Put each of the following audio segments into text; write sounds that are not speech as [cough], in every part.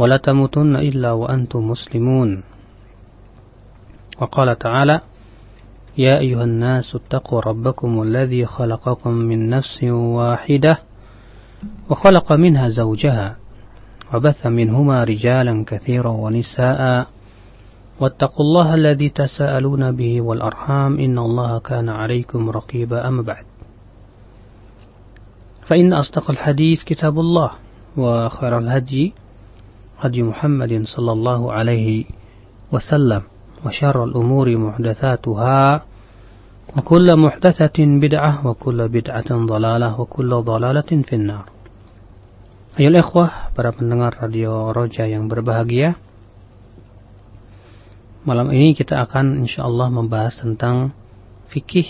ولا تموتن إلا وأنتم مسلمون. وقال تعالى يا أيها الناس اتقوا ربكم الذي خلقكم من نفس واحدة وخلق منها زوجها وبث منهما رجالا كثيرا ونساء. واتقوا الله الذي تساءلون به والأرحام إن الله كان عليكم رقيبا. أما بعد فإن أصدق الحديث كتاب الله وخير الهدي هدي محمد صلى الله عليه وسلم وشر الأمور محدثاتها وكل محدثة بدعة وكل بدعة ضلالة وكل ضلالة في النار Ayo ikhwah, para pendengar radio Roja yang berbahagia Malam ini kita akan insya Allah membahas tentang fikih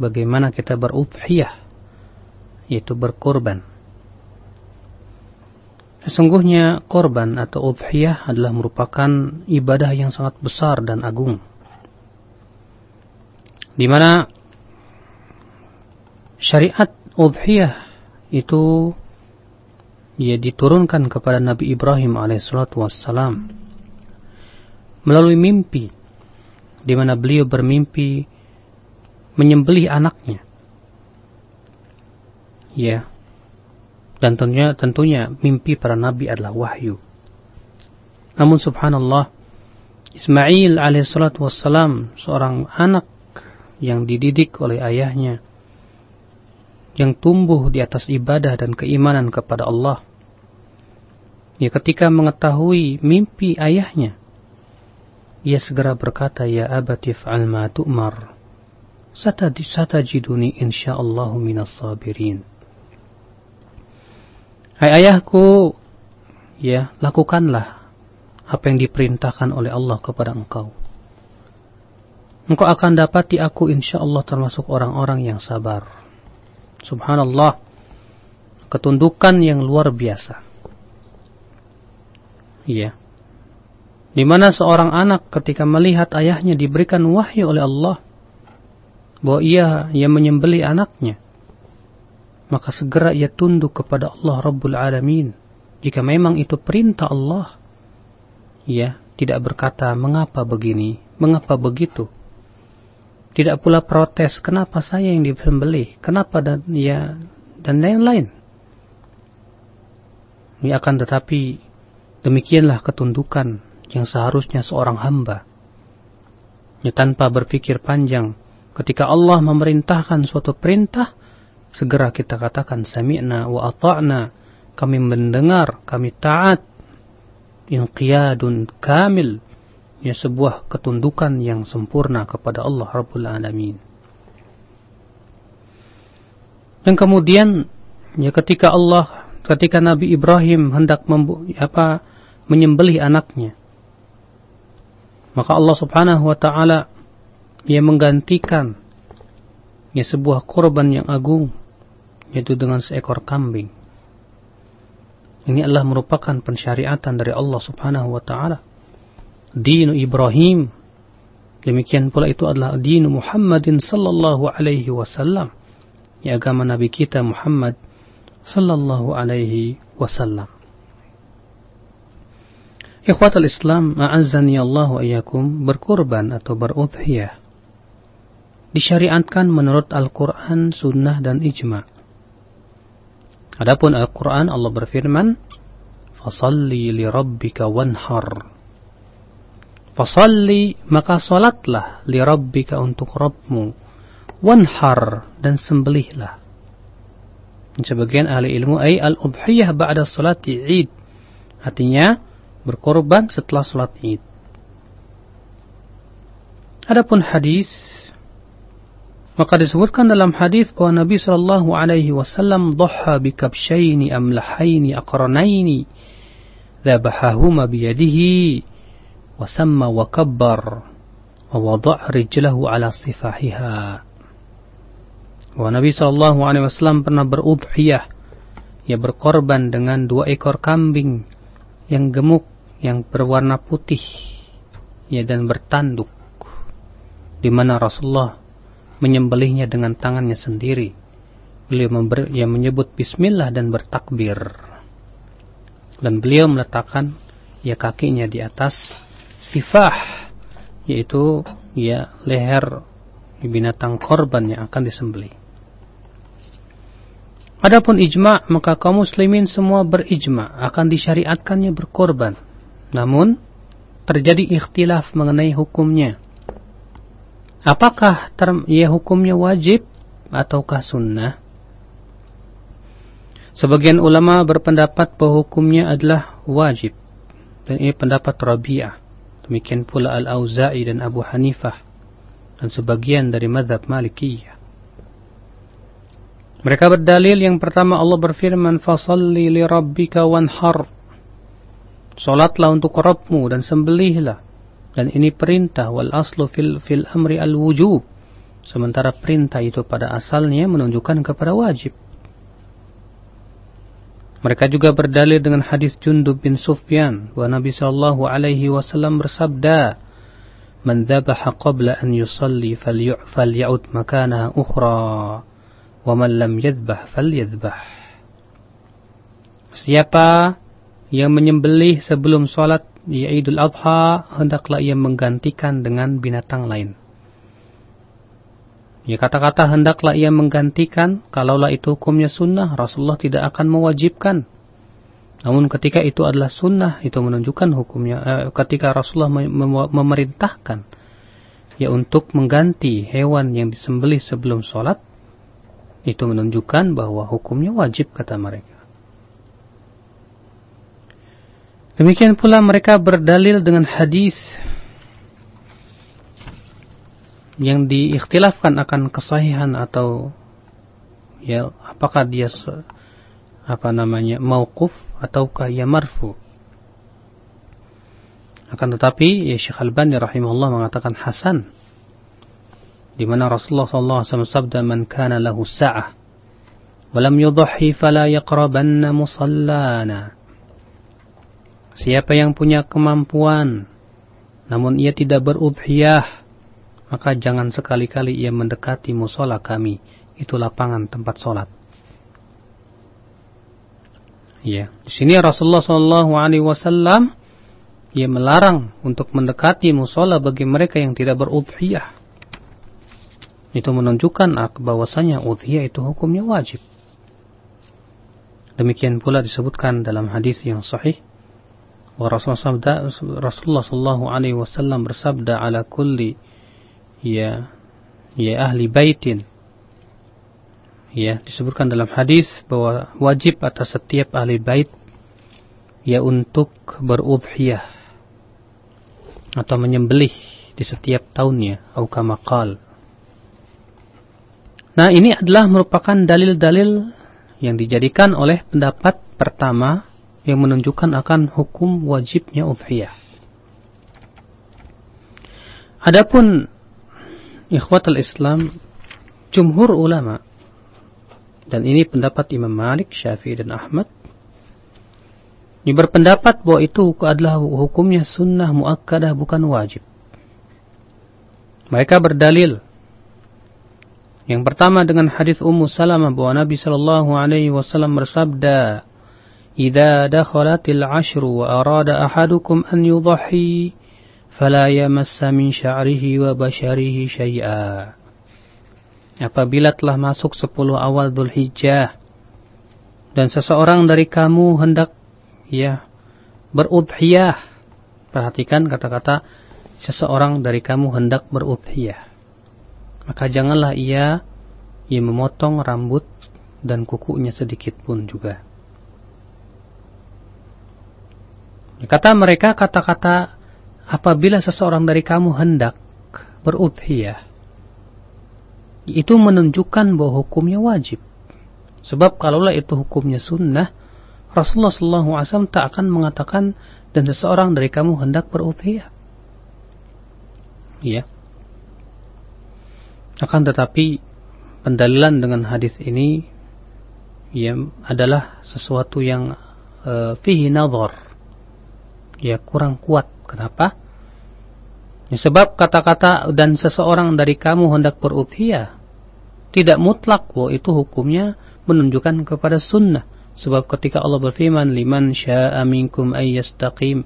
bagaimana kita berudhiyah yaitu berkorban. Sesungguhnya korban atau udhiyah adalah merupakan ibadah yang sangat besar dan agung. Di mana syariat udhiyah itu ya diturunkan kepada Nabi Ibrahim alaihissalatu wassalam melalui mimpi di mana beliau bermimpi menyembelih anaknya. Ya. Dan tentunya tentunya mimpi para nabi adalah wahyu. Namun subhanallah Ismail alaihissalatu wassalam seorang anak yang dididik oleh ayahnya yang tumbuh di atas ibadah dan keimanan kepada Allah. Ya ketika mengetahui mimpi ayahnya ia segera berkata, Ya abati fa'al ma tu'mar. Satajiduni insyaallahu minas sabirin. Hai ayahku, ya, lakukanlah apa yang diperintahkan oleh Allah kepada engkau. Engkau akan dapati aku insyaallah termasuk orang-orang yang sabar. Subhanallah. Ketundukan yang luar biasa. Iya. Di mana seorang anak ketika melihat ayahnya diberikan wahyu oleh Allah bahwa ia yang menyembeli anaknya, maka segera ia tunduk kepada Allah Rabbul Alamin. Jika memang itu perintah Allah, ia tidak berkata mengapa begini, mengapa begitu. Tidak pula protes kenapa saya yang disembelih, kenapa dan ya dan lain-lain. Ini akan tetapi demikianlah ketundukan yang seharusnya seorang hamba. Ya, tanpa berpikir panjang, ketika Allah memerintahkan suatu perintah, segera kita katakan sami'na wa ata'na, kami mendengar, kami taat. Inqiyadun kamil, ya sebuah ketundukan yang sempurna kepada Allah Rabbul Alamin. Dan kemudian ya ketika Allah ketika Nabi Ibrahim hendak apa menyembelih anaknya maka Allah Subhanahu wa taala ia menggantikan ya sebuah korban yang agung yaitu dengan seekor kambing. Ini adalah merupakan pensyariatan dari Allah Subhanahu wa taala. Dinu Ibrahim demikian pula itu adalah dinu Muhammadin sallallahu alaihi wasallam. Ya agama Nabi kita Muhammad sallallahu alaihi wasallam. Ikhwatul Islam, a'azzani Allah wa iyyakum, berkorban atau berudhiyah disyariatkan menurut Al-Quran, Sunnah, dan Ijma. Adapun Al-Quran, Allah berfirman, Fasalli li rabbika wanhar. Fasalli, maka salatlah li rabbika untuk Rabbmu. Wanhar, dan sembelihlah. Sebagian ahli ilmu, ay al-udhiyah ba'da salati id. Artinya, berkorban setelah sholat id. Adapun hadis maka disebutkan dalam hadis bahwa Nabi Shallallahu Alaihi Wasallam doha bikabshaini amlahaini akronaini, zabahahuma biyadihi, wasamma wakabbar, wawadah rijlahu ala sifahiha. Wa Nabi Shallallahu Alaihi Wasallam pernah berudhiyah, ia berkorban dengan dua ekor kambing yang gemuk yang berwarna putih, ya dan bertanduk, di mana Rasulullah menyembelihnya dengan tangannya sendiri. Beliau member, menyebut Bismillah dan bertakbir dan beliau meletakkan ya kakinya di atas sifah yaitu ya leher binatang korban yang akan disembelih. Adapun ijma maka kaum muslimin semua berijma akan disyariatkannya berkorban. Namun terjadi ikhtilaf mengenai hukumnya. Apakah term, ya hukumnya wajib ataukah sunnah? Sebagian ulama berpendapat bahwa hukumnya adalah wajib. Dan ini pendapat Rabi'ah. Demikian pula Al-Auza'i dan Abu Hanifah. Dan sebagian dari madhab Malikiyah. Mereka berdalil yang pertama Allah berfirman, Fasalli li rabbika wanhar. Salatlah untuk Rabbmu dan sembelihlah. Dan ini perintah wal aslu fil, fil amri al wujub. Sementara perintah itu pada asalnya menunjukkan kepada wajib. Mereka juga berdalil dengan hadis Jundub bin Sufyan bahwa Nabi sallallahu alaihi wasallam bersabda, "Man dhabaha qabla an yusalli faly'ud makanaha ukhra, wa man lam yadhbah falyadhbah." Siapa yang menyembelih sebelum salat ya Idul Adha, hendaklah ia menggantikan dengan binatang lain. Ya kata-kata hendaklah ia menggantikan, kalaulah itu hukumnya sunnah, Rasulullah tidak akan mewajibkan. Namun ketika itu adalah sunnah, itu menunjukkan hukumnya. Eh, ketika Rasulullah mem memerintahkan, ya untuk mengganti hewan yang disembelih sebelum sholat, itu menunjukkan bahwa hukumnya wajib kata mereka. Demikian pula mereka berdalil dengan hadis yang diikhtilafkan akan kesahihan atau ya apakah dia apa namanya mauquf ataukah ia marfu. Akan tetapi ya Syekh Al-Bani rahimahullah mengatakan hasan. Di mana Rasulullah sallallahu alaihi wasallam sabda man kana lahu sa'ah walam yudhi fala yaqrabanna musallana Siapa yang punya kemampuan namun ia tidak berudhiyah maka jangan sekali-kali ia mendekati musola kami. Itu lapangan tempat sholat. Ya, di sini Rasulullah Shallallahu Alaihi Wasallam ia melarang untuk mendekati musola bagi mereka yang tidak berudhiyah. Itu menunjukkan bahwasanya udhiyah itu hukumnya wajib. Demikian pula disebutkan dalam hadis yang sahih Rasulullah Shallallahu Alaihi Wasallam bersabda ala kulli ya ya ahli baitin ya disebutkan dalam hadis bahwa wajib atas setiap ahli bait ya untuk berudhiyah atau menyembelih di setiap tahunnya atau kamakal. Nah, ini adalah merupakan dalil-dalil yang dijadikan oleh pendapat pertama yang menunjukkan akan hukum wajibnya udhiyah. Adapun ikhwatul Islam, jumhur ulama, dan ini pendapat Imam Malik, Syafi'i dan Ahmad, ini berpendapat bahwa itu adalah hukumnya sunnah muakkadah bukan wajib. Mereka berdalil yang pertama dengan hadis Ummu Salamah bahwa Nabi sallallahu alaihi wasallam bersabda, "Idza dakhalatil ashru wa arada ahadukum an yudhi fala yamassa min sya'rihi wa basharihi syai'a. Apabila telah masuk sepuluh awal Dhul Hijjah dan seseorang dari kamu hendak ya berudhiyah. Perhatikan kata-kata seseorang dari kamu hendak berudhiyah. Maka janganlah ia ia memotong rambut dan kukunya sedikit pun juga. Kata mereka kata-kata apabila seseorang dari kamu hendak berudhiyah, itu menunjukkan bahwa hukumnya wajib. Sebab kalaulah itu hukumnya sunnah, Rasulullah SAW tak akan mengatakan dan seseorang dari kamu hendak berudhiyah. Ya. Akan tetapi pendalilan dengan hadis ini ya adalah sesuatu yang uh, fihi nadhar. Ya kurang kuat. Kenapa? Ya, sebab kata-kata dan seseorang dari kamu hendak berudhiyah tidak mutlak bahwa itu hukumnya menunjukkan kepada sunnah. Sebab ketika Allah berfirman, liman sya'a minkum ayyastaqim,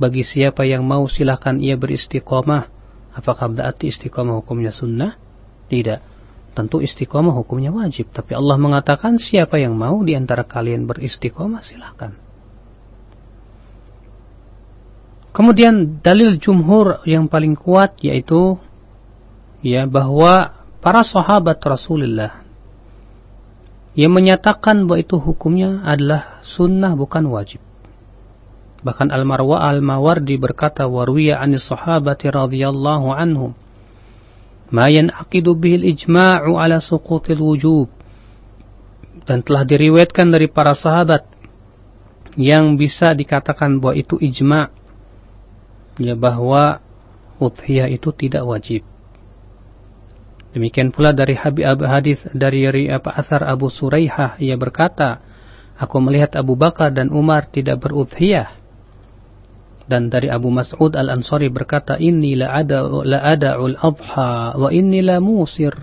bagi siapa yang mau silahkan ia beristiqomah. Apakah berarti istiqomah hukumnya sunnah? Tidak. Tentu istiqomah hukumnya wajib. Tapi Allah mengatakan siapa yang mau di antara kalian beristiqomah silahkan. Kemudian dalil jumhur yang paling kuat yaitu ya bahwa para sahabat Rasulullah yang menyatakan bahwa itu hukumnya adalah sunnah bukan wajib. Bahkan Al-Marwa Al-Mawardi berkata warwiya anis sahabati radhiyallahu anhum ma yanqidu bihil ijma'u ala suqutil wujub dan telah diriwayatkan dari para sahabat yang bisa dikatakan bahwa itu ijma' ya bahwa udhiyah itu tidak wajib Demikian pula dari hadis dari apa asar Abu Suraihah ia berkata, aku melihat Abu Bakar dan Umar tidak berudhiyah. Dan dari Abu Mas'ud Al-Ansari berkata, "Inni la ada la ada'ul adha wa inni la musir."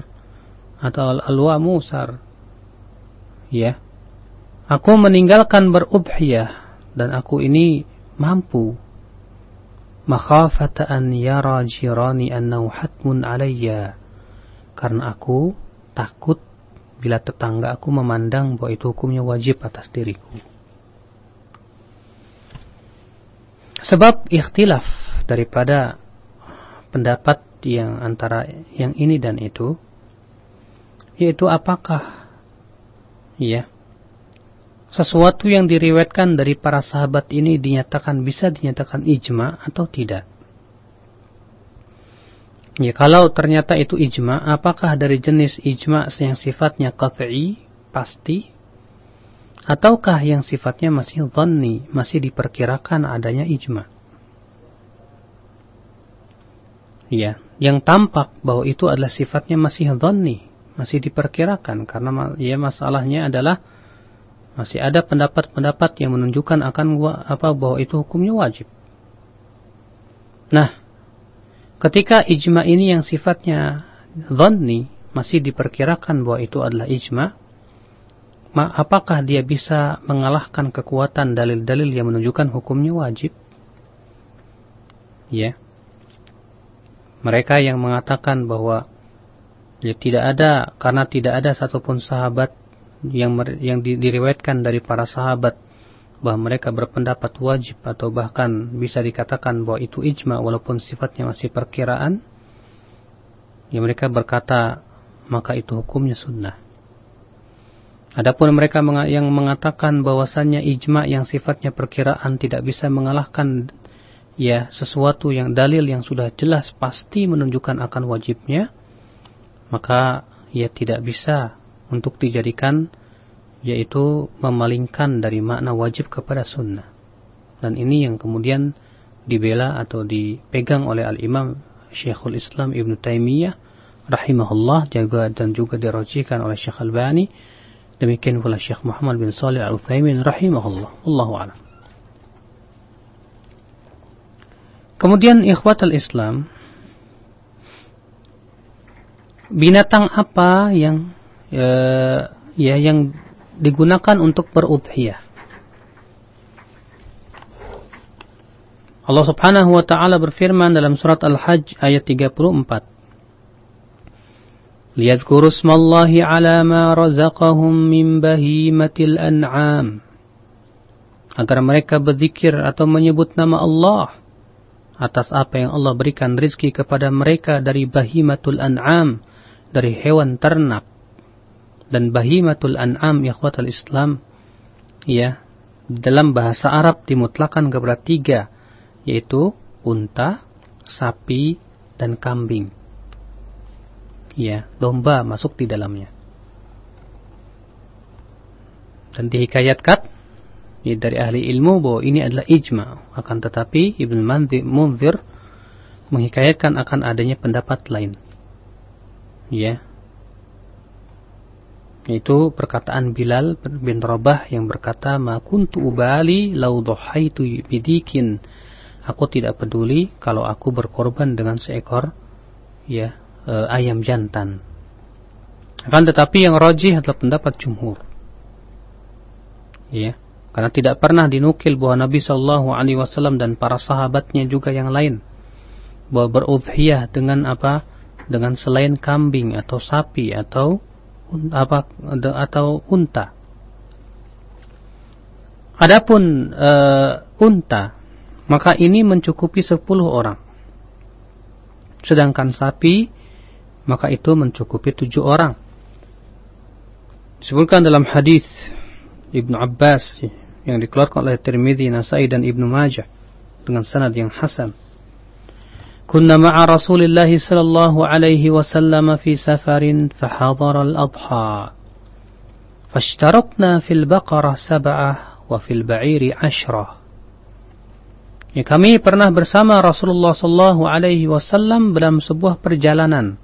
Atau al-alwa musar. Ya. Aku meninggalkan berudhiyah dan aku ini mampu makhafata an yara jirani annahu hatmun alayya karena aku takut bila tetangga aku memandang bahwa itu hukumnya wajib atas diriku. Sebab ikhtilaf daripada pendapat yang antara yang ini dan itu yaitu apakah ya sesuatu yang diriwayatkan dari para sahabat ini dinyatakan bisa dinyatakan ijma atau tidak. Ya, kalau ternyata itu ijma, apakah dari jenis ijma yang sifatnya qat'i, pasti, ataukah yang sifatnya masih dhanni, masih diperkirakan adanya ijma? Ya, yang tampak bahwa itu adalah sifatnya masih dhanni, masih diperkirakan karena ya masalahnya adalah masih ada pendapat-pendapat yang menunjukkan akan apa bahwa itu hukumnya wajib. Nah, Ketika ijma ini yang sifatnya dhanni masih diperkirakan bahwa itu adalah ijma, apakah dia bisa mengalahkan kekuatan dalil-dalil yang menunjukkan hukumnya wajib? Ya. Mereka yang mengatakan bahwa ya, tidak ada karena tidak ada satupun sahabat yang yang diriwayatkan dari para sahabat bahwa mereka berpendapat wajib atau bahkan bisa dikatakan bahwa itu ijma walaupun sifatnya masih perkiraan ya mereka berkata maka itu hukumnya sunnah. Adapun mereka yang mengatakan bahwasannya ijma yang sifatnya perkiraan tidak bisa mengalahkan ya sesuatu yang dalil yang sudah jelas pasti menunjukkan akan wajibnya maka ya tidak bisa untuk dijadikan yaitu memalingkan dari makna wajib kepada sunnah. Dan ini yang kemudian dibela atau dipegang oleh Al-Imam Syekhul Islam Ibn Taimiyah rahimahullah juga dan juga dirojikan oleh Syekh Al-Bani. Demikian pula Syekh Muhammad bin Salih Al-Utsaimin rahimahullah. Allahu a'lam. Kemudian ikhwatul Islam binatang apa yang ya, ya yang digunakan untuk berudhiyah. Allah Subhanahu wa taala berfirman dalam surat Al-Hajj ayat 34. Liyadhkuru smallahi ala ma razaqahum min bahimatil an'am. Agar mereka berzikir atau menyebut nama Allah atas apa yang Allah berikan rizki kepada mereka dari bahimatul an'am, dari hewan ternak dan bahimatul an'am ikhwatal Islam ya dalam bahasa Arab dimutlakan kepada tiga yaitu unta, sapi dan kambing. Ya, domba masuk di dalamnya. Dan dihikayatkan ya, dari ahli ilmu bahwa ini adalah ijma. Akan tetapi Ibn Munzir menghikayatkan akan adanya pendapat lain. Ya. Itu perkataan Bilal bin Rabah yang berkata, "Ma kuntu ubali law dhahaitu bidikin." Aku tidak peduli kalau aku berkorban dengan seekor ya e, ayam jantan. Akan tetapi yang rajih adalah pendapat jumhur. Ya, karena tidak pernah dinukil bahwa Nabi Shallallahu Alaihi Wasallam dan para sahabatnya juga yang lain bahwa berudhiyah dengan apa dengan selain kambing atau sapi atau apa atau unta. Adapun e, unta maka ini mencukupi 10 orang. Sedangkan sapi maka itu mencukupi 7 orang. Disebutkan dalam hadis Ibnu Abbas yang dikeluarkan oleh Tirmidzi, Nasai dan Ibnu Majah dengan sanad yang hasan. كنا مع رسول الله صلى الله عليه وسلم في سفر فحضر الأضحى فاشترطنا في البقرة سبعة وفي البعير عشرة Ya, kami pernah bersama Rasulullah Sallallahu Alaihi Wasallam dalam sebuah perjalanan.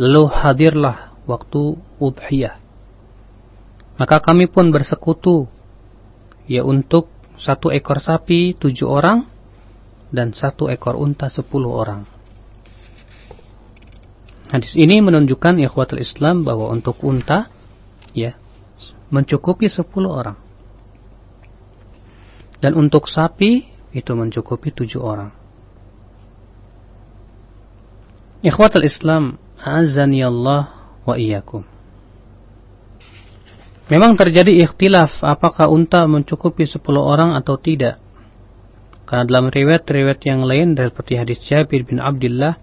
Lalu hadirlah waktu udhiyah. Maka kami pun bersekutu ya untuk satu ekor sapi tujuh orang dan satu ekor unta sepuluh orang. Hadis ini menunjukkan ikhwatul Islam bahwa untuk unta ya mencukupi sepuluh orang. Dan untuk sapi itu mencukupi tujuh orang. Ikhwatul Islam, azani Allah wa iyyakum. Memang terjadi ikhtilaf apakah unta mencukupi sepuluh orang atau tidak. Karena dalam riwayat-riwayat yang lain seperti hadis Jabir bin Abdullah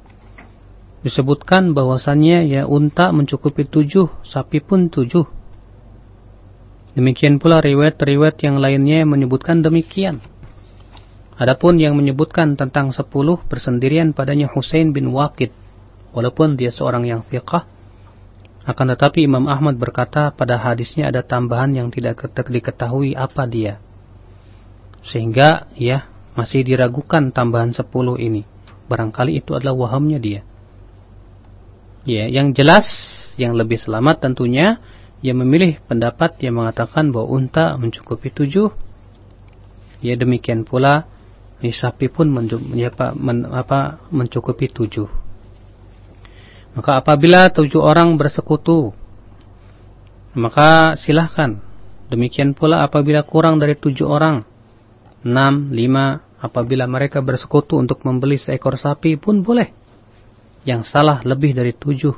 disebutkan bahwasannya ya unta mencukupi tujuh, sapi pun tujuh. Demikian pula riwayat-riwayat yang lainnya menyebutkan demikian. Adapun yang menyebutkan tentang sepuluh bersendirian padanya Husain bin Waqid. Walaupun dia seorang yang fiqah, akan tetapi Imam Ahmad berkata pada hadisnya ada tambahan yang tidak diketahui apa dia. Sehingga ya masih diragukan tambahan 10 ini. Barangkali itu adalah wahamnya dia. Ya, yang jelas, yang lebih selamat tentunya ia memilih pendapat yang mengatakan bahwa unta mencukupi tujuh. Ya demikian pula ya, sapi pun men, men, apa, mencukupi tujuh. Maka apabila tujuh orang bersekutu, maka silahkan. Demikian pula apabila kurang dari tujuh orang, enam, lima, apabila mereka bersekutu untuk membeli seekor sapi pun boleh. Yang salah lebih dari tujuh.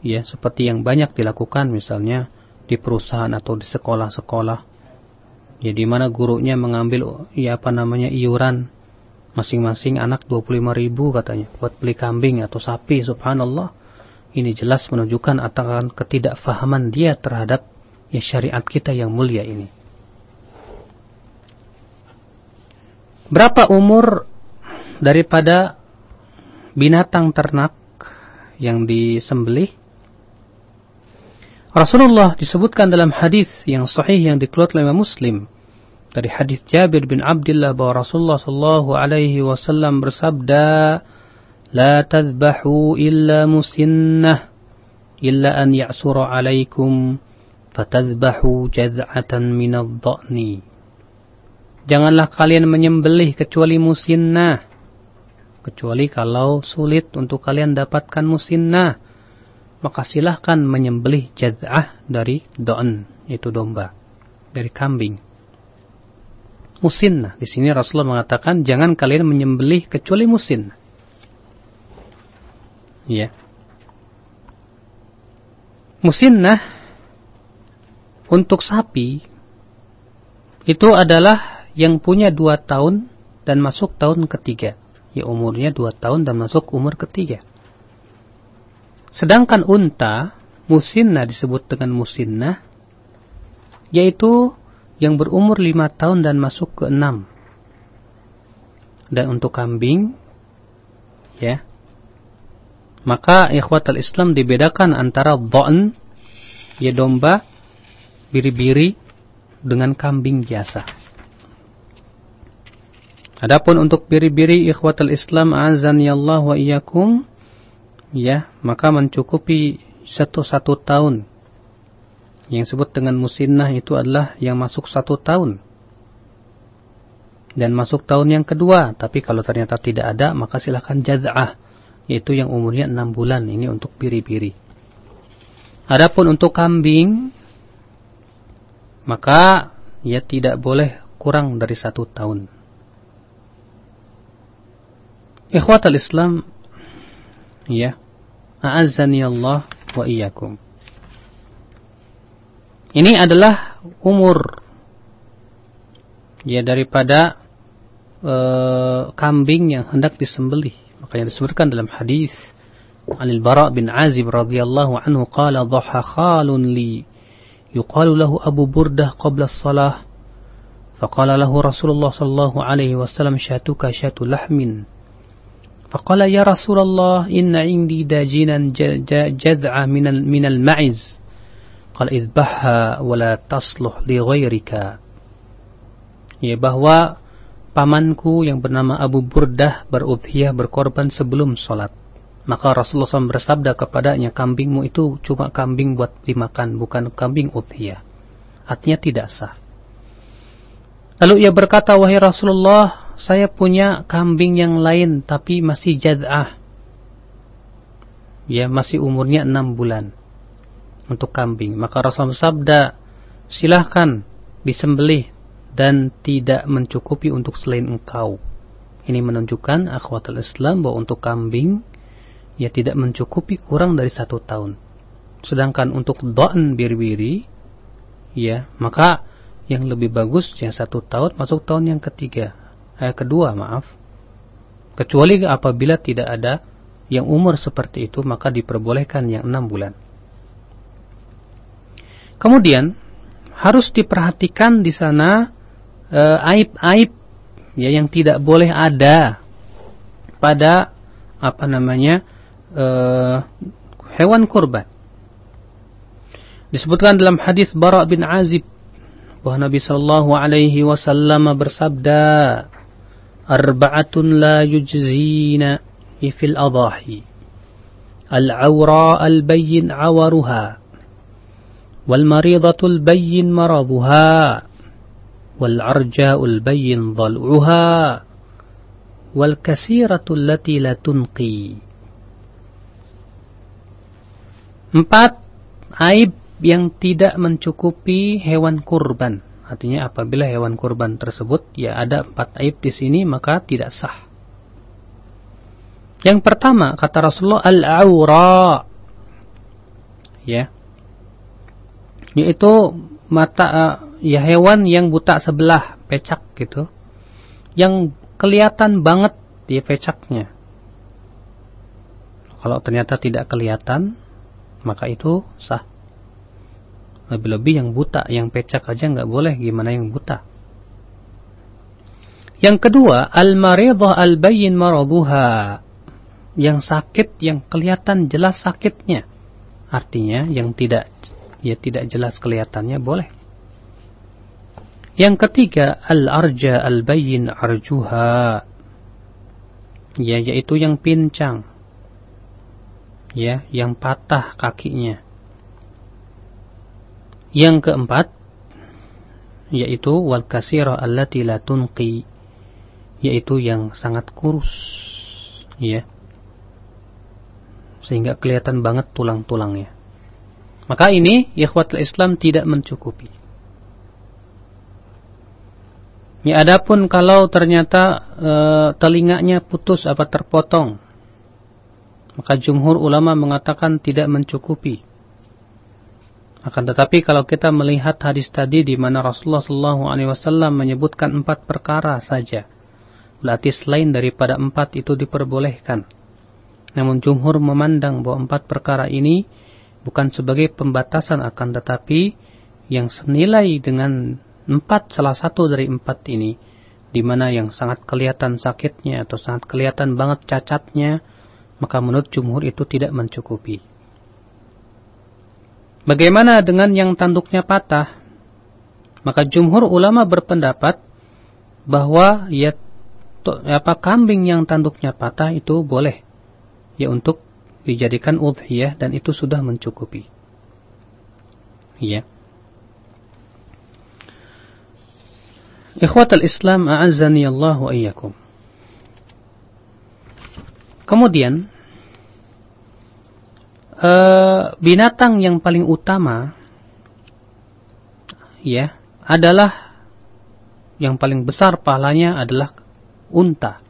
Ya, seperti yang banyak dilakukan misalnya di perusahaan atau di sekolah-sekolah. Ya, di mana gurunya mengambil ya apa namanya iuran masing-masing anak 25 ribu katanya buat beli kambing atau sapi subhanallah. Ini jelas menunjukkan akan ketidakfahaman dia terhadap ya syariat kita yang mulia ini. Berapa umur daripada binatang ternak yang disembelih? Rasulullah disebutkan dalam hadis yang sahih yang dikeluarkan oleh Muslim dari hadis Jabir bin Abdullah bahwa Rasulullah sallallahu alaihi wasallam bersabda, "La tadhbahu illa musinnah illa an ya'sura alaikum fatadhbahu jaz'atan min ad-dha'ni." Janganlah kalian menyembelih kecuali musinnah. Kecuali kalau sulit untuk kalian dapatkan musinnah. Maka silahkan menyembelih jad'ah dari do'n, itu domba. Dari kambing. Musinnah. Di sini Rasulullah mengatakan jangan kalian menyembelih kecuali musinnah. Ya. Musinnah untuk sapi itu adalah yang punya dua tahun dan masuk tahun ketiga. Ya umurnya dua tahun dan masuk umur ketiga. Sedangkan unta, musinna disebut dengan musinna, yaitu yang berumur lima tahun dan masuk ke enam. Dan untuk kambing, ya, maka ikhwatal Islam dibedakan antara dha'n, ya domba, biri-biri, dengan kambing biasa. Adapun untuk biri-biri ikhwatul Islam azan ya Allah wa iyyakum ya, maka mencukupi satu satu tahun. Yang disebut dengan musinnah itu adalah yang masuk satu tahun. Dan masuk tahun yang kedua, tapi kalau ternyata tidak ada, maka silahkan jaz'ah, yaitu yang umurnya enam bulan. Ini untuk biri-biri. Adapun untuk kambing, maka ya tidak boleh kurang dari satu tahun. Ikhwatal Islam ya a'azzani Allah wa iyyakum ini adalah umur ya daripada e, kambing yang hendak disembelih makanya disebutkan dalam hadis Anil Bara bin Azib radhiyallahu anhu qala dhaha khalun li yuqalu lahu Abu Burdah qabla as-salah فقال له رسول الله صلى الله عليه وسلم شاتك شات لحم فقال يا رسول الله إن عندي داجنا جذع من من المعز قال اذبحها ولا تصلح لغيرك ya bahwa pamanku yang bernama Abu Burdah berudhiyah berkorban sebelum sholat maka Rasulullah SAW bersabda kepadanya kambingmu itu cuma kambing buat dimakan bukan kambing udhiyah artinya tidak sah lalu ia berkata wahai Rasulullah saya punya kambing yang lain tapi masih jad'ah. Ya, masih umurnya enam bulan untuk kambing. Maka Rasulullah sabda, silahkan disembelih dan tidak mencukupi untuk selain engkau. Ini menunjukkan akhwatul Islam bahwa untuk kambing ya tidak mencukupi kurang dari satu tahun. Sedangkan untuk do'an biri-biri, ya maka yang lebih bagus yang satu tahun masuk tahun yang ketiga eh, kedua maaf. Kecuali apabila tidak ada yang umur seperti itu maka diperbolehkan yang enam bulan. Kemudian harus diperhatikan di sana eh, aib-aib ya yang tidak boleh ada pada apa namanya eh, hewan kurban. Disebutkan dalam hadis Bara bin Azib bahwa Nabi Shallallahu Alaihi Wasallam bersabda أربعة لا يجزين في الأضاحي العوراء البين عورها والمريضة البين مرضها والعرجاء البين ضلعها والكثيرة التي لا تنقي Empat, aib yang tidak mencukupi hewan kurban. Artinya apabila hewan kurban tersebut ya ada empat aib di sini maka tidak sah. Yang pertama kata Rasulullah al-aura ya. Yaitu mata uh, ya hewan yang buta sebelah pecak gitu. Yang kelihatan banget dia pecaknya. Kalau ternyata tidak kelihatan maka itu sah lebih-lebih yang buta, yang pecak aja nggak boleh, gimana yang buta? Yang kedua, al-maridah al-bayyin maraduha. Yang sakit, yang kelihatan jelas sakitnya. Artinya, yang tidak ya tidak jelas kelihatannya boleh. Yang ketiga, al-arja al-bayyin arjuha. Ya, yaitu yang pincang. Ya, yang patah kakinya. Yang keempat yaitu wal kasira allati la tunqi yaitu yang sangat kurus ya sehingga kelihatan banget tulang-tulangnya. Maka ini ikhwatul Islam tidak mencukupi. Ya adapun kalau ternyata e, telinganya putus apa terpotong, maka jumhur ulama mengatakan tidak mencukupi. Akan tetapi kalau kita melihat hadis tadi di mana Rasulullah SAW menyebutkan empat perkara saja, berarti selain daripada empat itu diperbolehkan. Namun jumhur memandang bahwa empat perkara ini bukan sebagai pembatasan akan tetapi yang senilai dengan empat salah satu dari empat ini, di mana yang sangat kelihatan sakitnya atau sangat kelihatan banget cacatnya, maka menurut jumhur itu tidak mencukupi. Bagaimana dengan yang tanduknya patah? Maka jumhur ulama berpendapat bahwa ya apa kambing yang tanduknya patah itu boleh ya untuk dijadikan udhiyah dan itu sudah mencukupi. Ya. Ikhwatal Islam a'azzani Allah wa iyyakum. Kemudian uh, binatang yang paling utama ya adalah yang paling besar pahalanya adalah unta.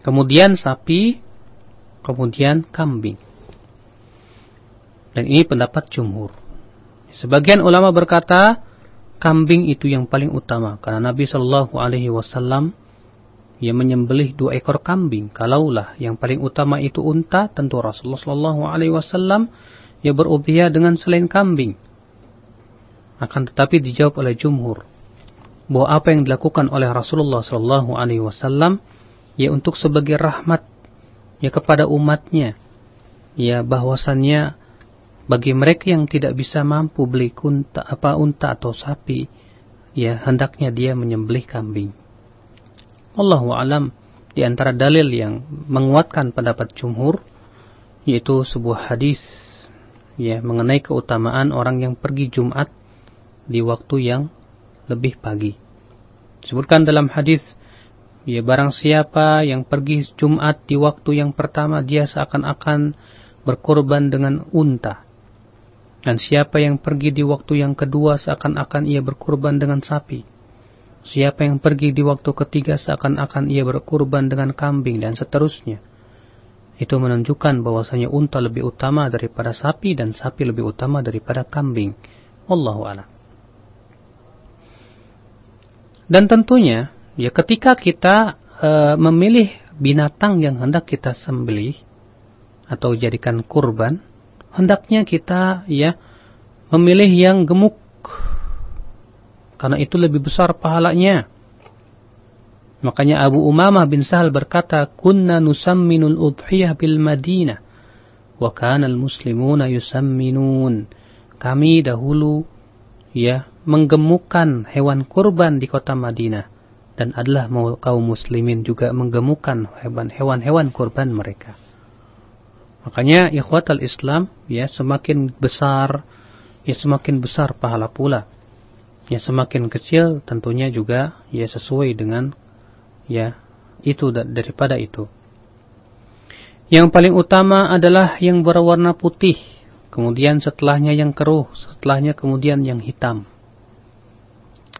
Kemudian sapi, kemudian kambing. Dan ini pendapat jumhur. Sebagian ulama berkata kambing itu yang paling utama karena Nabi Shallallahu Alaihi Wasallam ia menyembelih dua ekor kambing. Kalaulah yang paling utama itu unta, tentu Rasulullah Wasallam ia berudhiyah dengan selain kambing. Akan tetapi dijawab oleh jumhur bahwa apa yang dilakukan oleh Rasulullah Alaihi Wasallam ya untuk sebagai rahmat ya kepada umatnya ya bahwasannya bagi mereka yang tidak bisa mampu beli unta apa unta atau sapi ya hendaknya dia menyembelih kambing Allahu alam di antara dalil yang menguatkan pendapat jumhur yaitu sebuah hadis ya mengenai keutamaan orang yang pergi Jumat di waktu yang lebih pagi. Disebutkan dalam hadis ya barang siapa yang pergi Jumat di waktu yang pertama dia seakan-akan berkorban dengan unta. Dan siapa yang pergi di waktu yang kedua seakan-akan ia berkorban dengan sapi. Siapa yang pergi di waktu ketiga seakan-akan ia berkurban dengan kambing dan seterusnya. Itu menunjukkan bahwasanya unta lebih utama daripada sapi dan sapi lebih utama daripada kambing. Wallahu a'lam. Dan tentunya, ya ketika kita e, memilih binatang yang hendak kita sembelih atau jadikan kurban, hendaknya kita ya memilih yang gemuk karena itu lebih besar pahalanya. Makanya Abu Umamah bin Sahal berkata, "Kunna nusamminul udhiyah bil Madinah wa kana al-muslimuna yusamminun." Kami dahulu ya menggemukkan hewan kurban di kota Madinah dan adalah kaum muslimin juga menggemukkan hewan-hewan kurban mereka. Makanya ikhwatal Islam ya semakin besar ya semakin besar pahala pula ya semakin kecil tentunya juga ya sesuai dengan ya itu daripada itu. Yang paling utama adalah yang berwarna putih, kemudian setelahnya yang keruh, setelahnya kemudian yang hitam.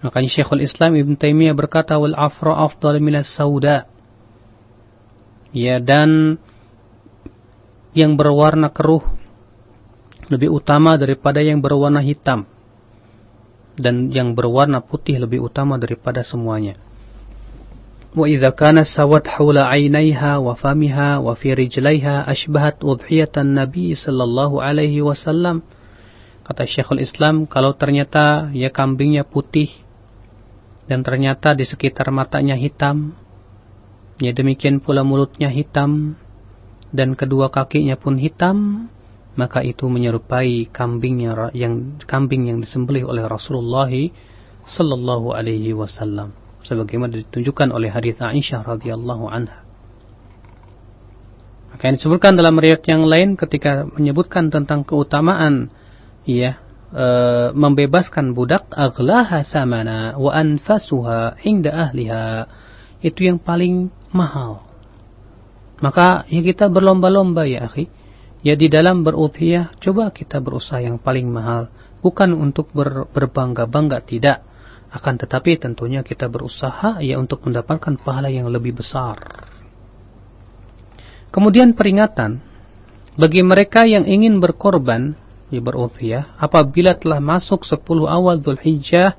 Makanya Syekhul Islam Ibn Taimiyah berkata wal afra afdal minas sauda. Ya dan yang berwarna keruh lebih utama daripada yang berwarna hitam dan yang berwarna putih lebih utama daripada semuanya. Wa idza kana sawat hawla 'ainaiha wa famiha wa fi rijlaiha ashbahat udhiyatan Nabi sallallahu alaihi wasallam. Kata Syekhul Islam, kalau ternyata ya kambingnya putih dan ternyata di sekitar matanya hitam, ya demikian pula mulutnya hitam dan kedua kakinya pun hitam, maka itu menyerupai kambing yang, kambing yang disembelih oleh Rasulullah sallallahu alaihi wasallam sebagaimana ditunjukkan oleh hadis Aisyah radhiyallahu anha. Maka yang disebutkan dalam riwayat yang lain ketika menyebutkan tentang keutamaan ya e, membebaskan budak aghlaha samana wa anfasuha inda ahliha itu yang paling mahal. Maka ya kita berlomba-lomba ya akhi Ya di dalam berudhiyah coba kita berusaha yang paling mahal, bukan untuk ber, berbangga-bangga tidak, akan tetapi tentunya kita berusaha ya untuk mendapatkan pahala yang lebih besar. Kemudian peringatan. Bagi mereka yang ingin berkorban di berudhiyah apabila telah masuk 10 awal Dzulhijjah